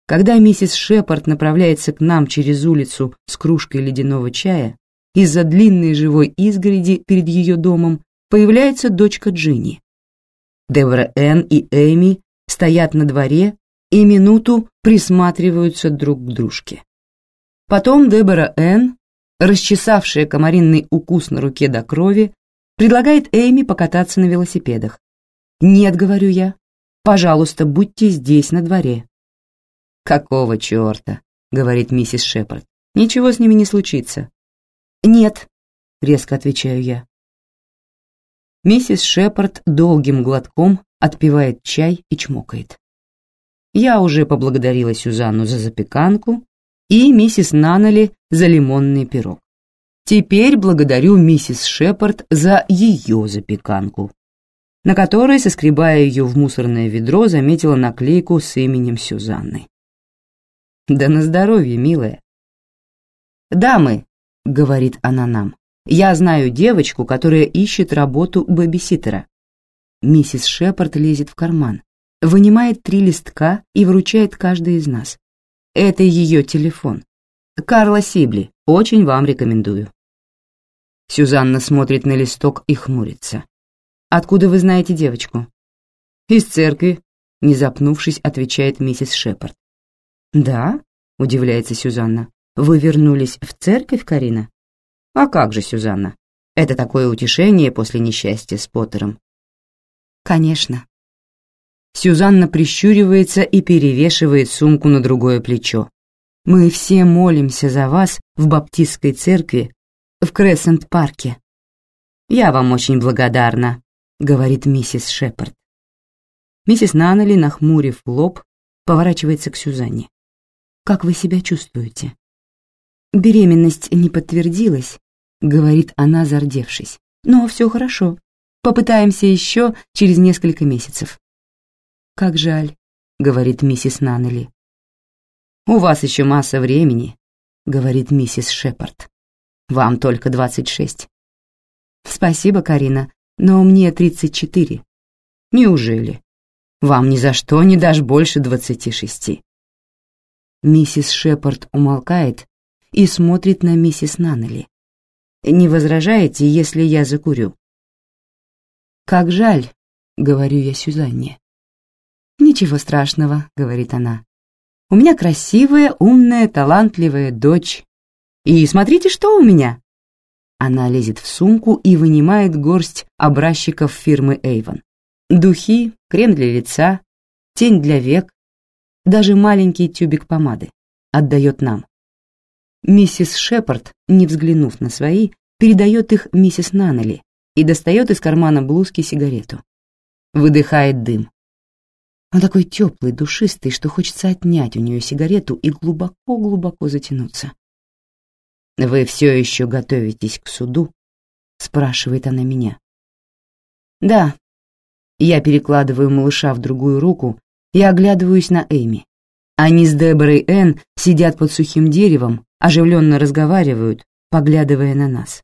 Когда миссис Шепард направляется к нам через улицу с кружкой ледяного чая, из-за длинной живой изгороди перед ее домом появляется дочка Джинни. Дебора Энн и Эми стоят на дворе и минуту присматриваются друг к дружке. Потом Дебора Энн расчесавшая комаринный укус на руке до крови, предлагает Эми покататься на велосипедах. «Нет», — говорю я, — «пожалуйста, будьте здесь, на дворе». «Какого черта?» — говорит миссис Шепард. «Ничего с ними не случится». «Нет», — резко отвечаю я. Миссис Шепард долгим глотком отпивает чай и чмокает. Я уже поблагодарила Сюзанну за запеканку и миссис Наннели за лимонный пирог. Теперь благодарю миссис Шепард за ее запеканку, на которой, соскребая ее в мусорное ведро, заметила наклейку с именем Сюзанны. «Да на здоровье, милая!» «Дамы», — говорит она нам, — «я знаю девочку, которая ищет работу бэбиситера». Миссис Шепард лезет в карман, вынимает три листка и вручает каждый из нас. Это ее телефон. Карла Сибли, очень вам рекомендую. Сюзанна смотрит на листок и хмурится. Откуда вы знаете девочку? Из церкви, не запнувшись, отвечает миссис Шепард. Да? удивляется Сюзанна. Вы вернулись в церковь, Карина? А как же, Сюзанна? Это такое утешение после несчастья с Поттером. Конечно, Сюзанна прищуривается и перевешивает сумку на другое плечо. «Мы все молимся за вас в Баптистской церкви в Крессент-парке». «Я вам очень благодарна», — говорит миссис Шепард. Миссис Наннели, нахмурив лоб, поворачивается к Сюзанне. «Как вы себя чувствуете?» «Беременность не подтвердилась», — говорит она, зардевшись. «Но все хорошо. Попытаемся еще через несколько месяцев». «Как жаль», — говорит миссис Наннели. «У вас еще масса времени», — говорит миссис Шепард. «Вам только двадцать шесть». «Спасибо, Карина, но мне тридцать четыре». Неужели? Вам ни за что не дашь больше двадцати шести. Миссис Шепард умолкает и смотрит на миссис Наннели. «Не возражаете, если я закурю?» «Как жаль», — говорю я Сюзанне. «Ничего страшного», — говорит она. «У меня красивая, умная, талантливая дочь. И смотрите, что у меня!» Она лезет в сумку и вынимает горсть образчиков фирмы Avon. Духи, крем для лица, тень для век, даже маленький тюбик помады. Отдает нам. Миссис Шепард, не взглянув на свои, передает их миссис Наннели и достает из кармана блузки сигарету. Выдыхает дым. Он такой теплый, душистый, что хочется отнять у нее сигарету и глубоко-глубоко затянуться. «Вы все еще готовитесь к суду?» — спрашивает она меня. «Да». Я перекладываю малыша в другую руку и оглядываюсь на Эми. Они с Деборой Энн сидят под сухим деревом, оживленно разговаривают, поглядывая на нас.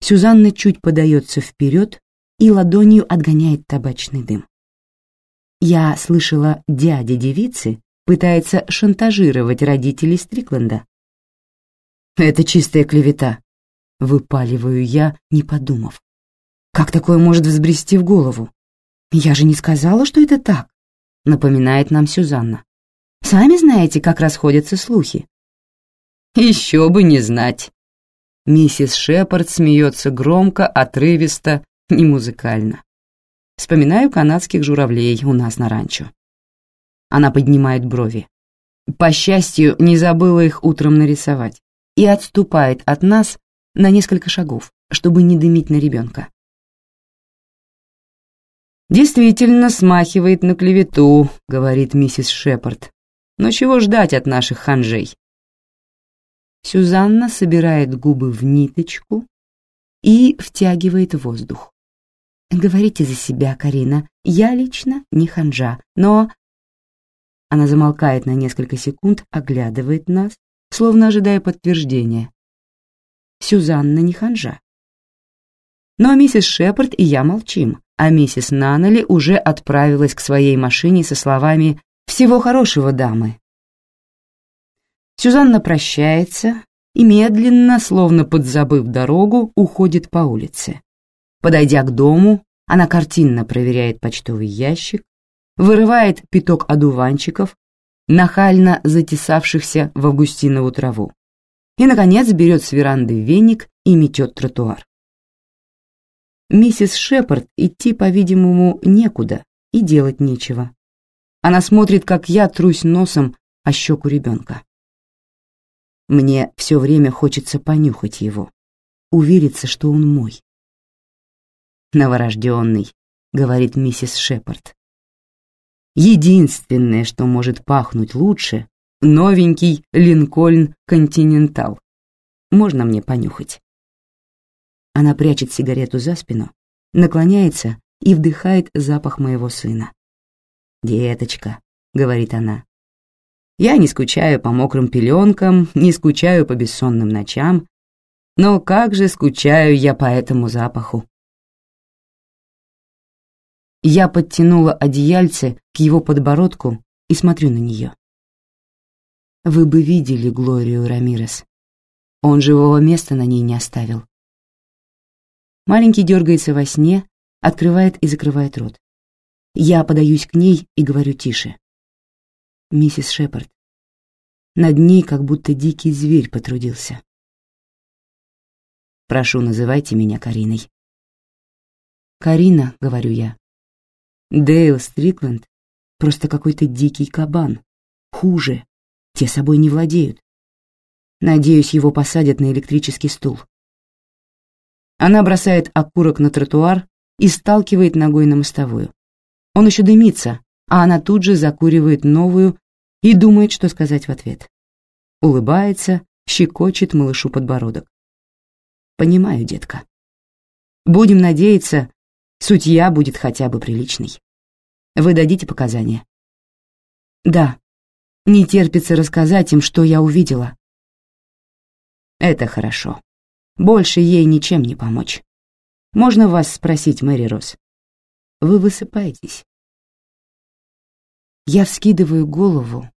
Сюзанна чуть подается вперед и ладонью отгоняет табачный дым. Я слышала, дядя девицы пытается шантажировать родителей Стрикленда. Это чистая клевета, выпаливаю я, не подумав. Как такое может взбрести в голову? Я же не сказала, что это так, напоминает нам Сюзанна. Сами знаете, как расходятся слухи. Еще бы не знать. Миссис Шепард смеется громко, отрывисто, не музыкально. Вспоминаю канадских журавлей у нас на ранчо. Она поднимает брови. По счастью, не забыла их утром нарисовать и отступает от нас на несколько шагов, чтобы не дымить на ребенка. «Действительно смахивает на клевету», — говорит миссис Шепард. «Но чего ждать от наших ханжей?» Сюзанна собирает губы в ниточку и втягивает воздух. «Говорите за себя, Карина. Я лично не ханжа, но...» Она замолкает на несколько секунд, оглядывает нас, словно ожидая подтверждения. Сюзанна не ханжа. Но миссис Шепард и я молчим, а миссис Наннели уже отправилась к своей машине со словами «Всего хорошего, дамы». Сюзанна прощается и медленно, словно подзабыв дорогу, уходит по улице. Подойдя к дому, она картинно проверяет почтовый ящик, вырывает пяток одуванчиков, нахально затесавшихся в августинову траву, и, наконец, берет с веранды веник и метет тротуар. Миссис Шепард идти, по-видимому, некуда и делать нечего. Она смотрит, как я трусь носом о щеку ребенка. Мне все время хочется понюхать его, увериться, что он мой новорожденный», — говорит миссис Шепард. «Единственное, что может пахнуть лучше, новенький Линкольн Континентал. Можно мне понюхать?» Она прячет сигарету за спину, наклоняется и вдыхает запах моего сына. «Деточка», — говорит она, — «я не скучаю по мокрым пеленкам, не скучаю по бессонным ночам, но как же скучаю я по этому запаху. Я подтянула одеяльце к его подбородку и смотрю на нее. Вы бы видели Глорию Рамирес. Он живого места на ней не оставил. Маленький дергается во сне, открывает и закрывает рот. Я подаюсь к ней и говорю тише. Миссис Шепард. Над ней как будто дикий зверь потрудился. Прошу, называйте меня Кариной. Карина, говорю я. Дейл Стрикленд просто какой-то дикий кабан. Хуже, те собой не владеют. Надеюсь, его посадят на электрический стул. Она бросает окурок на тротуар и сталкивает ногой на мостовую. Он еще дымится, а она тут же закуривает новую и думает, что сказать в ответ. Улыбается, щекочет малышу подбородок. Понимаю, детка. Будем надеяться, Судья будет хотя бы приличный. Вы дадите показания? Да. Не терпится рассказать им, что я увидела. Это хорошо. Больше ей ничем не помочь. Можно вас спросить, Мэри Росс? вы высыпаетесь. Я вскидываю голову,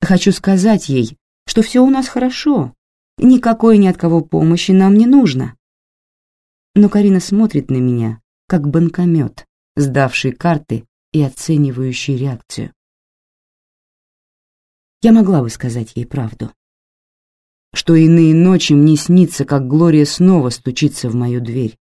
хочу сказать ей, что все у нас хорошо, никакой ни от кого помощи нам не нужно. Но Карина смотрит на меня, как банкомет, сдавший карты и оценивающий реакцию. Я могла бы сказать ей правду. Что иные ночи мне снится, как Глория снова стучится в мою дверь,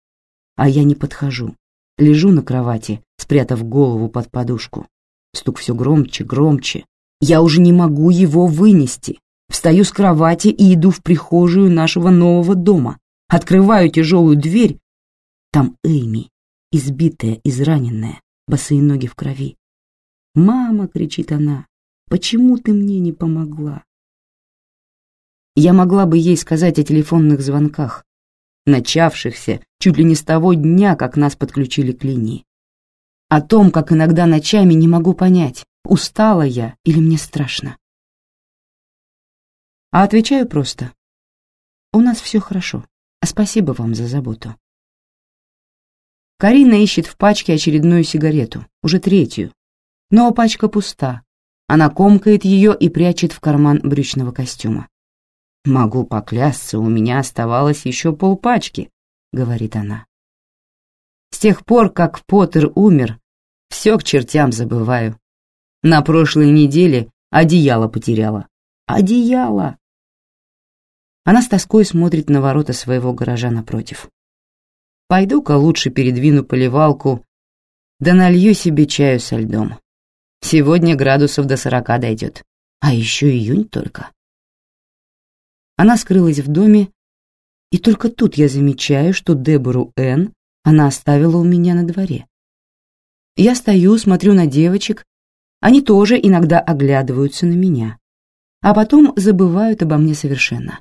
а я не подхожу. Лежу на кровати, спрятав голову под подушку. Стук все громче, громче. Я уже не могу его вынести. Встаю с кровати и иду в прихожую нашего нового дома. Открываю тяжелую дверь. Там Эйми, избитая, израненная, босые ноги в крови. «Мама!» — кричит она. «Почему ты мне не помогла?» Я могла бы ей сказать о телефонных звонках, начавшихся чуть ли не с того дня, как нас подключили к линии. О том, как иногда ночами не могу понять, устала я или мне страшно. А отвечаю просто. У нас все хорошо, а спасибо вам за заботу. Карина ищет в пачке очередную сигарету, уже третью. Но пачка пуста. Она комкает ее и прячет в карман брючного костюма. «Могу поклясться, у меня оставалось еще полпачки», — говорит она. «С тех пор, как Поттер умер, все к чертям забываю. На прошлой неделе одеяло потеряла. Одеяло!» Она с тоской смотрит на ворота своего гаража напротив. «Пойду-ка лучше передвину поливалку, да налью себе чаю со льдом. Сегодня градусов до сорока дойдет, а еще июнь только». Она скрылась в доме, и только тут я замечаю, что Дебору Н. она оставила у меня на дворе. Я стою, смотрю на девочек, они тоже иногда оглядываются на меня, а потом забывают обо мне совершенно.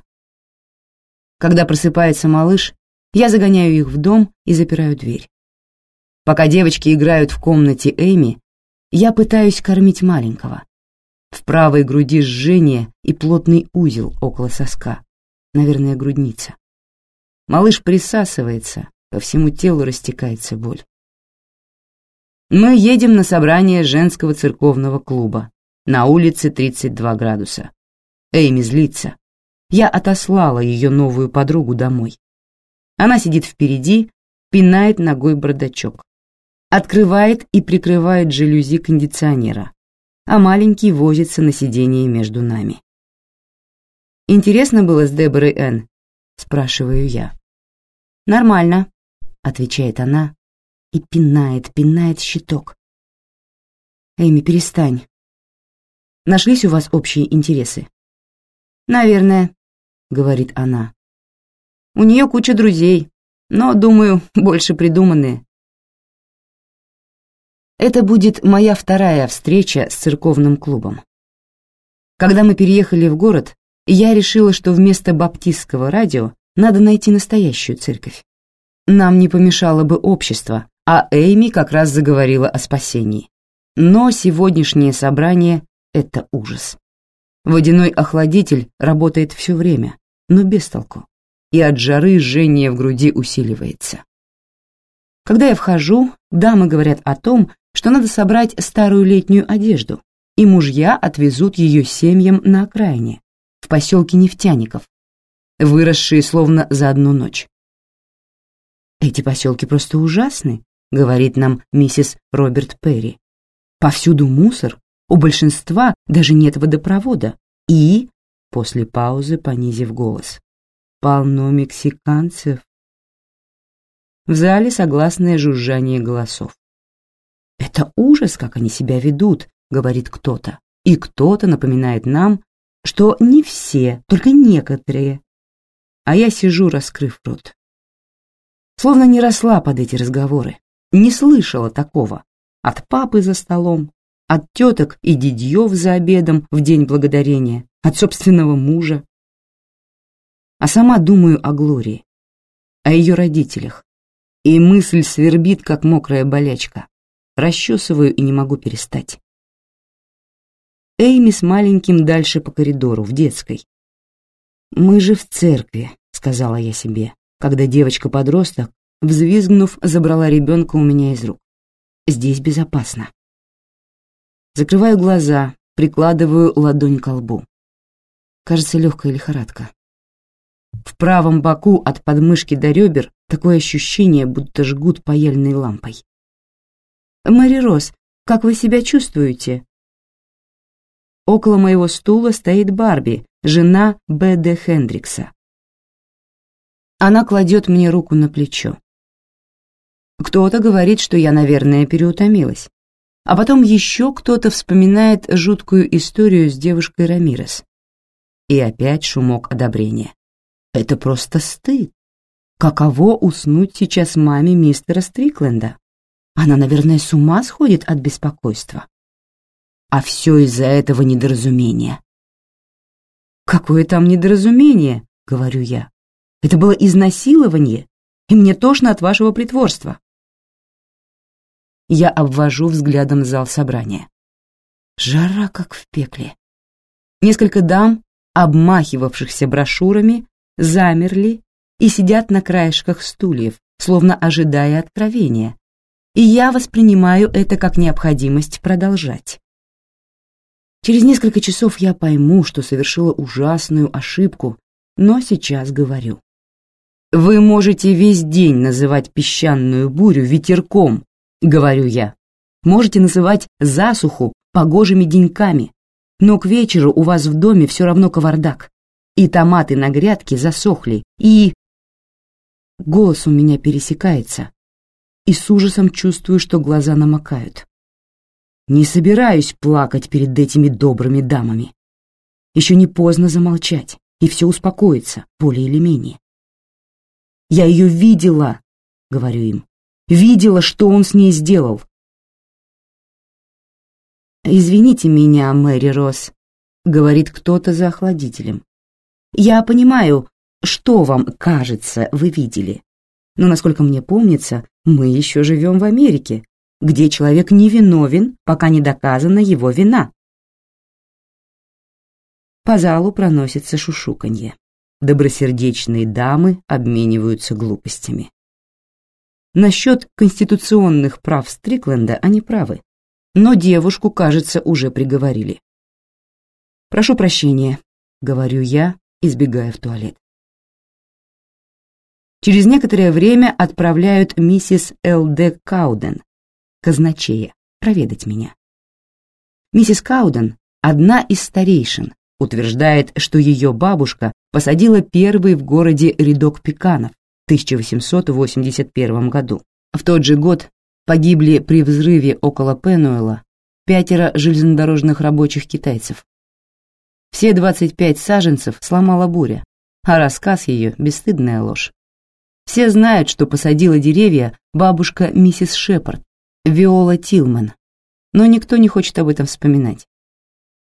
Когда просыпается малыш, я загоняю их в дом и запираю дверь. Пока девочки играют в комнате Эми, я пытаюсь кормить маленького. В правой груди жжение и плотный узел около соска. Наверное, грудница. Малыш присасывается, по всему телу растекается боль. Мы едем на собрание женского церковного клуба. На улице 32 градуса. Эйми злится. Я отослала ее новую подругу домой. Она сидит впереди, пинает ногой бардачок. Открывает и прикрывает жалюзи кондиционера, а маленький возится на сиденье между нами. «Интересно было с Деборой Энн?» — спрашиваю я. «Нормально», — отвечает она и пинает, пинает щиток. «Эми, перестань. Нашлись у вас общие интересы?» «Наверное», — говорит она. «У нее куча друзей, но, думаю, больше придуманные. Это будет моя вторая встреча с церковным клубом. Когда мы переехали в город, я решила, что вместо баптистского радио надо найти настоящую церковь. Нам не помешало бы общество, а Эйми как раз заговорила о спасении. Но сегодняшнее собрание — это ужас. Водяной охладитель работает все время, но без толку, и от жары жжение в груди усиливается. Когда я вхожу, дамы говорят о том, что надо собрать старую летнюю одежду, и мужья отвезут ее семьям на окраине, в поселке нефтяников, выросшие словно за одну ночь. «Эти поселки просто ужасны», — говорит нам миссис Роберт Перри. «Повсюду мусор, у большинства даже нет водопровода, и...» После паузы, понизив голос. «Полно мексиканцев». В зале согласное жужжание голосов. «Это ужас, как они себя ведут», — говорит кто-то. И кто-то напоминает нам, что не все, только некоторые. А я сижу, раскрыв рот. Словно не росла под эти разговоры, не слышала такого. От папы за столом, от теток и дядьев за обедом в День Благодарения, от собственного мужа. А сама думаю о Глории, о ее родителях, и мысль свербит, как мокрая болячка расчесываю и не могу перестать. Эйми с маленьким дальше по коридору, в детской. «Мы же в церкви», — сказала я себе, когда девочка-подросток, взвизгнув, забрала ребенка у меня из рук. здесь безопасно. Закрываю глаза, прикладываю ладонь к лбу. Кажется, легкая лихорадка. В правом боку от подмышки до ребер такое ощущение, будто жгут паяльной лампой. «Мэри Рос, как вы себя чувствуете?» Около моего стула стоит Барби, жена Б.Д. Хендрикса. Она кладет мне руку на плечо. Кто-то говорит, что я, наверное, переутомилась. А потом еще кто-то вспоминает жуткую историю с девушкой Рамирес. И опять шумок одобрения. Это просто стыд. Каково уснуть сейчас маме мистера Стрикленда? Она, наверное, с ума сходит от беспокойства. А все из-за этого недоразумения. «Какое там недоразумение?» — говорю я. «Это было изнасилование, и мне тошно от вашего притворства». Я обвожу взглядом зал собрания. Жара, как в пекле. Несколько дам, обмахивавшихся брошюрами, замерли и сидят на краешках стульев, словно ожидая откровения, и я воспринимаю это как необходимость продолжать. Через несколько часов я пойму, что совершила ужасную ошибку, но сейчас говорю. Вы можете весь день называть песчаную бурю ветерком, говорю я. Можете называть засуху погожими деньками, но к вечеру у вас в доме все равно кавардак, и томаты на грядке засохли, и... Голос у меня пересекается, и с ужасом чувствую, что глаза намокают. Не собираюсь плакать перед этими добрыми дамами. Еще не поздно замолчать, и все успокоится, более или менее. «Я ее видела», — говорю им, видела, что он с ней сделал. «Извините меня, Мэри Росс», — говорит кто-то за охладителем. «Я понимаю, что вам кажется, вы видели. Но, насколько мне помнится, мы еще живем в Америке, где человек не виновен, пока не доказана его вина». По залу проносится шушуканье. Добросердечные дамы обмениваются глупостями. Насчет конституционных прав Стрикленда они правы, но девушку, кажется, уже приговорили. «Прошу прощения», — говорю я, избегая в туалет. Через некоторое время отправляют миссис Л.Д. Кауден, казначея, проведать меня. Миссис Кауден, одна из старейшин, утверждает, что ее бабушка посадила первый в городе рядок пеканов, 1881 году. В тот же год погибли при взрыве около Пенуэла пятеро железнодорожных рабочих китайцев. Все 25 саженцев сломала буря, а рассказ ее — бесстыдная ложь. Все знают, что посадила деревья бабушка миссис Шепард, Виола Тилман, но никто не хочет об этом вспоминать.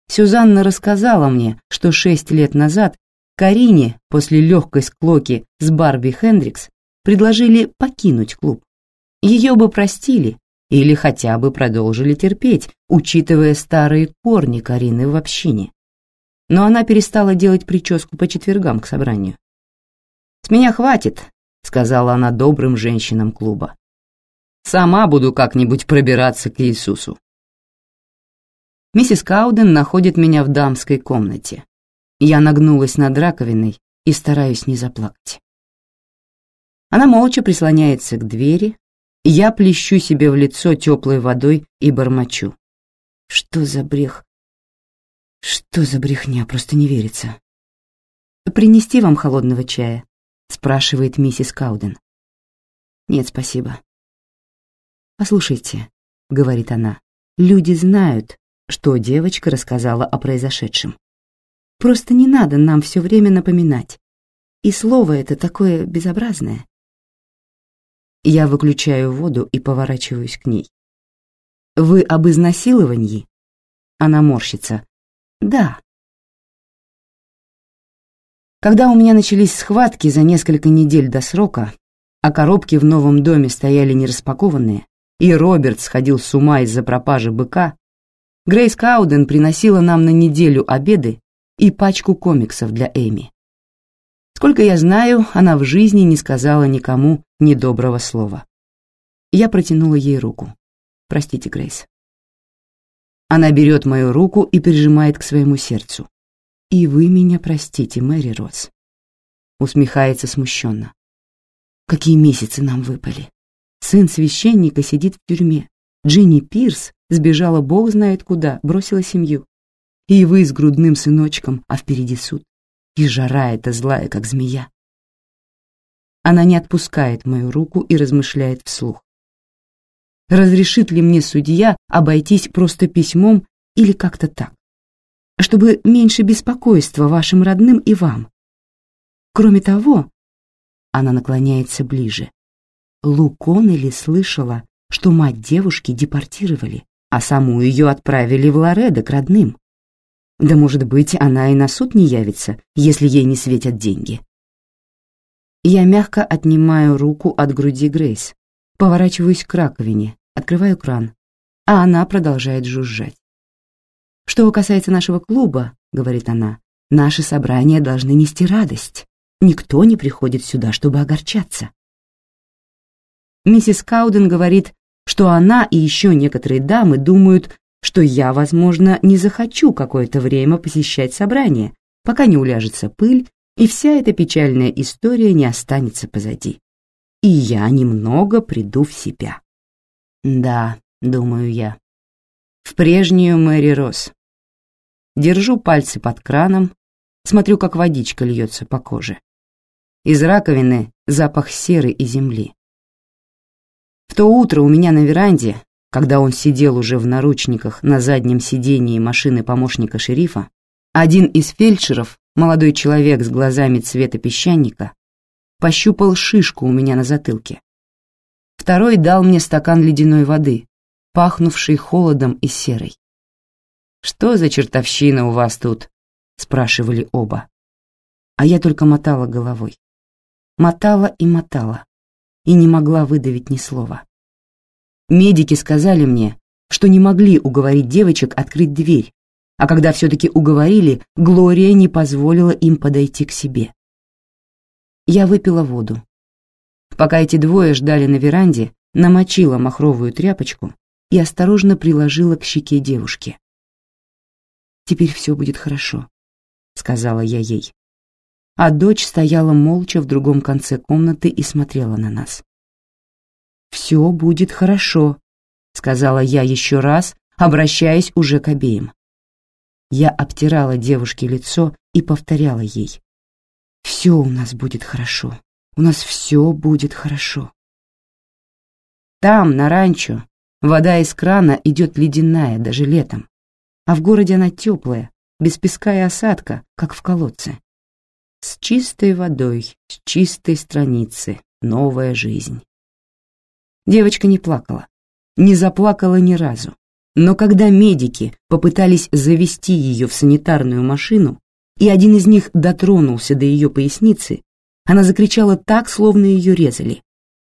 Сюзанна рассказала мне, что шесть лет назад Карине после легкой склоки с Барби Хендрикс предложили покинуть клуб. Ее бы простили или хотя бы продолжили терпеть, учитывая старые корни Карины в общине. Но она перестала делать прическу по четвергам к собранию. «С меня хватит», — сказала она добрым женщинам клуба. «Сама буду как-нибудь пробираться к Иисусу». Миссис Кауден находит меня в дамской комнате. Я нагнулась над раковиной и стараюсь не заплакать. Она молча прислоняется к двери, я плещу себе в лицо теплой водой и бормочу. Что за брех? Что за брехня, просто не верится. «Принести вам холодного чая?» — спрашивает миссис Кауден. «Нет, спасибо». «Послушайте», — говорит она, — «люди знают, что девочка рассказала о произошедшем. Просто не надо нам все время напоминать. И слово это такое безобразное. Я выключаю воду и поворачиваюсь к ней. «Вы об изнасиловании?» Она морщится. «Да». Когда у меня начались схватки за несколько недель до срока, а коробки в новом доме стояли нераспакованные, и Роберт сходил с ума из-за пропажи быка, Грейс Кауден приносила нам на неделю обеды и пачку комиксов для Эми. Сколько я знаю, она в жизни не сказала никому ни доброго слова. Я протянула ей руку. простите, Грейс. Она берет мою руку и прижимает к своему сердцу. И вы меня простите, Мэри Росс. Усмехается смущенно. Какие месяцы нам выпали. Сын священника сидит в тюрьме. Джинни Пирс сбежала бог знает куда, бросила семью. И вы с грудным сыночком, а впереди суд. И жара эта злая, как змея. Она не отпускает мою руку и размышляет вслух разрешит ли мне судья обойтись просто письмом или как-то так, чтобы меньше беспокойства вашим родным и вам. Кроме того, она наклоняется ближе. Лу Коннелли слышала, что мать девушки депортировали, а саму ее отправили в Лоредо к родным. Да, может быть, она и на суд не явится, если ей не светят деньги. Я мягко отнимаю руку от груди Грейс, поворачиваюсь к раковине, Открываю кран, а она продолжает жужжать. «Что касается нашего клуба», — говорит она, — «наши собрания должны нести радость. Никто не приходит сюда, чтобы огорчаться». Миссис Кауден говорит, что она и еще некоторые дамы думают, что я, возможно, не захочу какое-то время посещать собрания, пока не уляжется пыль и вся эта печальная история не останется позади. И я немного приду в себя. Да, думаю я. В прежнюю Мэри Росс. Держу пальцы под краном, смотрю, как водичка льется по коже. Из раковины запах серы и земли. В то утро у меня на веранде, когда он сидел уже в наручниках на заднем сидении машины помощника шерифа, один из фельдшеров, молодой человек с глазами цвета песчаника, пощупал шишку у меня на затылке. Второй дал мне стакан ледяной воды, пахнувшей холодом и серой. «Что за чертовщина у вас тут?» — спрашивали оба. А я только мотала головой. Мотала и мотала, и не могла выдавить ни слова. Медики сказали мне, что не могли уговорить девочек открыть дверь, а когда все-таки уговорили, Глория не позволила им подойти к себе. Я выпила воду, Пока эти двое ждали на веранде, намочила махровую тряпочку и осторожно приложила к щеке девушки. «Теперь все будет хорошо», — сказала я ей. А дочь стояла молча в другом конце комнаты и смотрела на нас. «Все будет хорошо», — сказала я еще раз, обращаясь уже к обеим. Я обтирала девушке лицо и повторяла ей. «Все у нас будет хорошо». У нас все будет хорошо. Там, на ранчо, вода из крана идет ледяная даже летом, а в городе она теплая, без песка и осадка, как в колодце. С чистой водой, с чистой страницы, новая жизнь. Девочка не плакала, не заплакала ни разу. Но когда медики попытались завести ее в санитарную машину, и один из них дотронулся до ее поясницы, она закричала так, словно ее резали.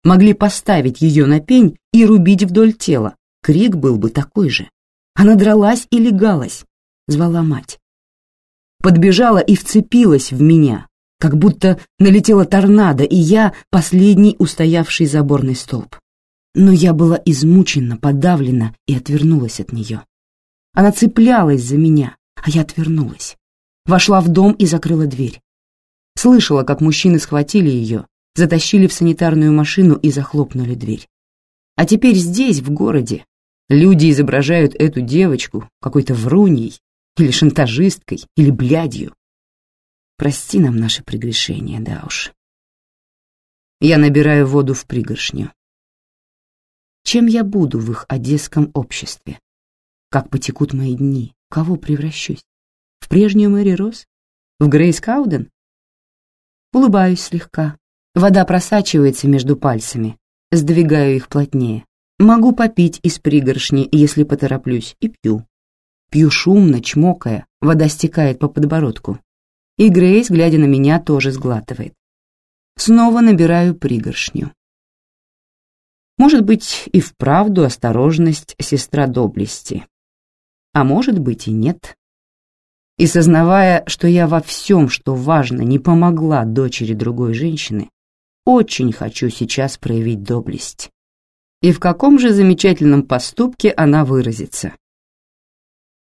Могли поставить ее на пень и рубить вдоль тела. Крик был бы такой же. Она дралась и легалась, звала мать. Подбежала и вцепилась в меня, как будто налетела торнадо, и я последний устоявший заборный столб. Но я была измучена, подавлена и отвернулась от нее. Она цеплялась за меня, а я отвернулась. Вошла в дом и закрыла дверь. Слышала, как мужчины схватили ее, затащили в санитарную машину и захлопнули дверь. А теперь здесь, в городе, люди изображают эту девочку какой-то вруньей или шантажисткой или блядью. Прости нам наши прегрешения, да уж. Я набираю воду в пригоршню. Чем я буду в их одесском обществе? Как потекут мои дни? кого превращусь? В прежнюю Мэри Росс? В Грейс Кауден? Улыбаюсь слегка. Вода просачивается между пальцами. Сдвигаю их плотнее. Могу попить из пригоршни, если потороплюсь, и пью. Пью шумно, чмокая, вода стекает по подбородку. И Грейс, глядя на меня, тоже сглатывает. Снова набираю пригоршню. Может быть, и вправду осторожность сестра доблести. А может быть и нет. И сознавая, что я во всем, что важно, не помогла дочери другой женщины, очень хочу сейчас проявить доблесть. И в каком же замечательном поступке она выразится?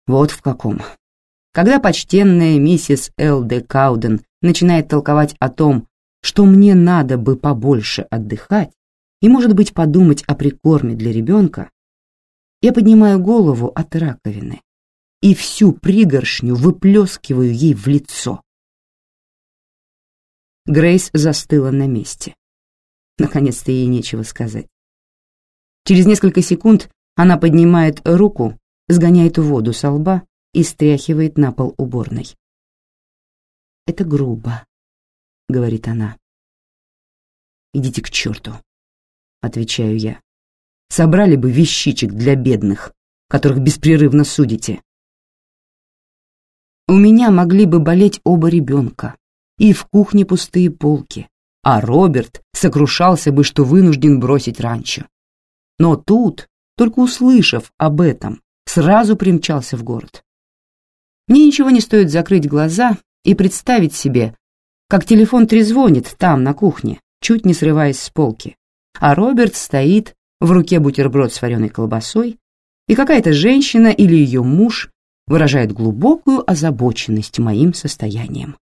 Вот в каком. Когда почтенная миссис Л. Д. Кауден начинает толковать о том, что мне надо бы побольше отдыхать и, может быть, подумать о прикорме для ребенка, я поднимаю голову от раковины и всю пригоршню выплескиваю ей в лицо. Грейс застыла на месте. Наконец-то ей нечего сказать. Через несколько секунд она поднимает руку, сгоняет воду со лба и стряхивает на пол уборной. «Это грубо», — говорит она. «Идите к черту», — отвечаю я. «Собрали бы вещичек для бедных, которых беспрерывно судите». У меня могли бы болеть оба ребенка, и в кухне пустые полки, а Роберт сокрушался бы, что вынужден бросить ранчо. Но тут, только услышав об этом, сразу примчался в город. Мне ничего не стоит закрыть глаза и представить себе, как телефон трезвонит там, на кухне, чуть не срываясь с полки, а Роберт стоит, в руке бутерброд с вареной колбасой, и какая-то женщина или ее муж выражает глубокую озабоченность моим состоянием.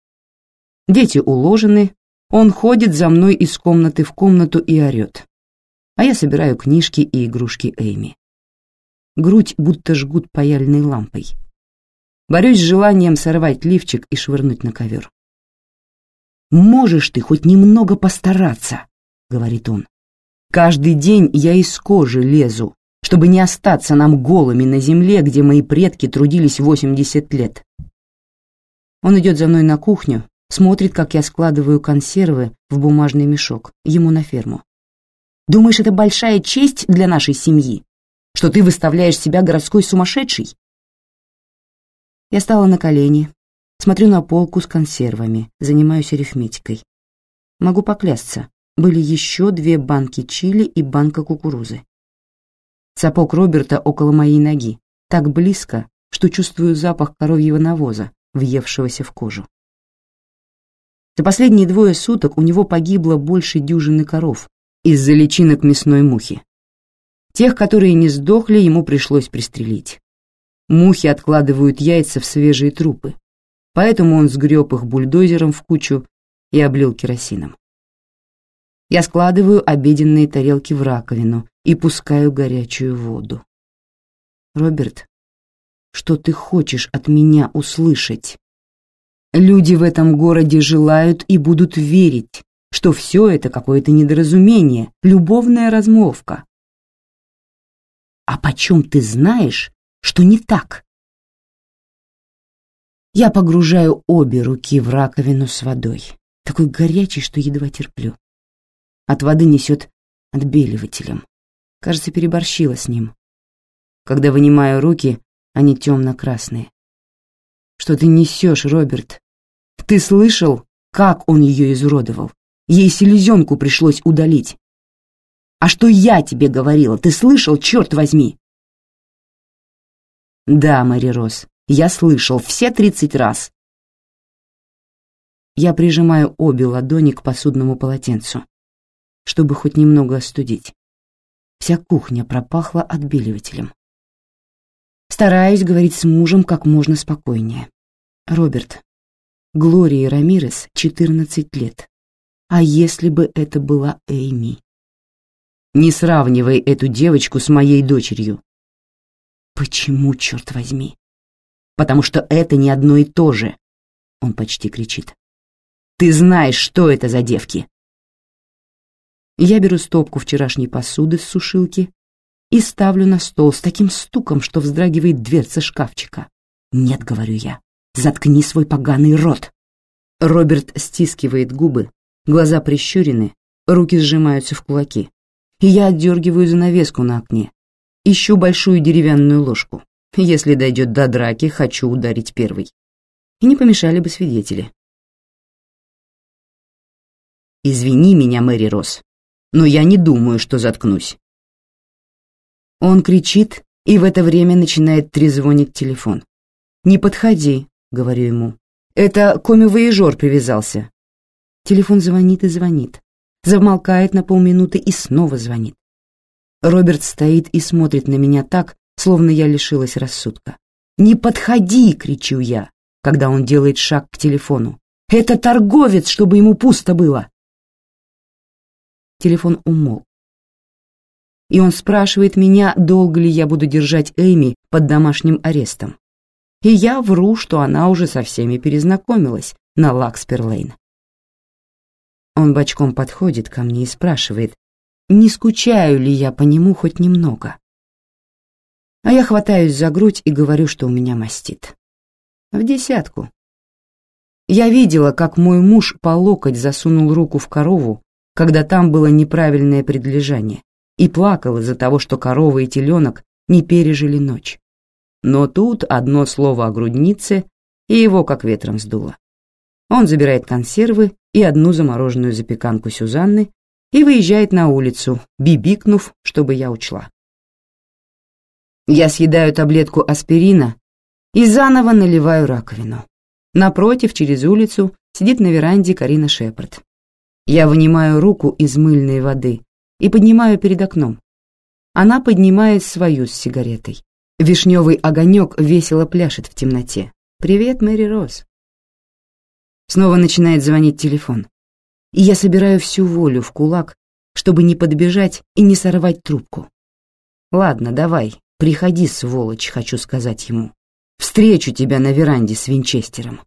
Дети уложены, он ходит за мной из комнаты в комнату и орет, а я собираю книжки и игрушки Эйми. Грудь будто жгут паяльной лампой. Борюсь с желанием сорвать лифчик и швырнуть на ковер. «Можешь ты хоть немного постараться», — говорит он. «Каждый день я из кожи лезу, чтобы не остаться нам голыми на земле, где мои предки трудились 80 лет. Он идет за мной на кухню, смотрит, как я складываю консервы в бумажный мешок, ему на ферму. Думаешь, это большая честь для нашей семьи, что ты выставляешь себя городской сумасшедшей? Я стала на колени, смотрю на полку с консервами, занимаюсь арифметикой. Могу поклясться, были еще две банки чили и банка кукурузы. Сапог Роберта около моей ноги, так близко, что чувствую запах коровьего навоза, въевшегося в кожу. За последние двое суток у него погибло больше дюжины коров из-за личинок мясной мухи. Тех, которые не сдохли, ему пришлось пристрелить. Мухи откладывают яйца в свежие трупы, поэтому он сгреб их бульдозером в кучу и облил керосином. Я складываю обеденные тарелки в раковину и пускаю горячую воду. Роберт, что ты хочешь от меня услышать? Люди в этом городе желают и будут верить, что все это какое-то недоразумение, любовная размолвка. А почем ты знаешь, что не так? Я погружаю обе руки в раковину с водой, такой горячей, что едва терплю. От воды несет отбеливателем. Кажется, переборщила с ним. Когда вынимаю руки, они темно-красные. Что ты несешь, Роберт? Ты слышал, как он ее изуродовал? Ей селезенку пришлось удалить. А что я тебе говорила, ты слышал, черт возьми? Да, Мэри Рос, я слышал все тридцать раз. Я прижимаю обе ладони к посудному полотенцу чтобы хоть немного остудить. Вся кухня пропахла отбеливателем. Стараюсь говорить с мужем как можно спокойнее. Роберт, Глории Рамирес 14 лет. А если бы это была Эйми? Не сравнивай эту девочку с моей дочерью. Почему, черт возьми? Потому что это не одно и то же. Он почти кричит. Ты знаешь, что это за девки. Я беру стопку вчерашней посуды с сушилки и ставлю на стол с таким стуком, что вздрагивает дверца шкафчика. «Нет», — говорю я, — «заткни свой поганый рот». Роберт стискивает губы, глаза прищурены, руки сжимаются в кулаки. И я отдергиваю занавеску на окне. Ищу большую деревянную ложку. Если дойдет до драки, хочу ударить первый. И не помешали бы свидетели. «Извини меня, Мэри Росс, но я не думаю, что заткнусь. Он кричит, и в это время начинает трезвонить телефон. «Не подходи», — говорю ему. «Это коми-вояжер привязался». Телефон звонит и звонит, замолкает на полминуты и снова звонит. Роберт стоит и смотрит на меня так, словно я лишилась рассудка. «Не подходи!» — кричу я, когда он делает шаг к телефону. «Это торговец, чтобы ему пусто было!» Телефон умолк. И он спрашивает меня, долго ли я буду держать Эми под домашним арестом. И я вру, что она уже со всеми перезнакомилась на Лаксперлейн. Он бочком подходит ко мне и спрашивает, не скучаю ли я по нему хоть немного. А я хватаюсь за грудь и говорю, что у меня мастит. В десятку. Я видела, как мой муж по локоть засунул руку в корову, когда там было неправильное предлежание, и плакал из-за того, что корова и теленок не пережили ночь. Но тут одно слово о груднице, и его как ветром сдуло. Он забирает консервы и одну замороженную запеканку Сюзанны и выезжает на улицу, бибикнув, чтобы я учла. Я съедаю таблетку аспирина и заново наливаю раковину. Напротив, через улицу, сидит на веранде Карина Шепард. Я вынимаю руку из мыльной воды и поднимаю перед окном. Она поднимает свою с сигаретой. Вишневый огонек весело пляшет в темноте. «Привет, Мэри Роз». Снова начинает звонить телефон. И я собираю всю волю в кулак, чтобы не подбежать и не сорвать трубку. «Ладно, давай, «Приходи, сволочь», — хочу сказать ему. «Встречу тебя на веранде с Винчестером».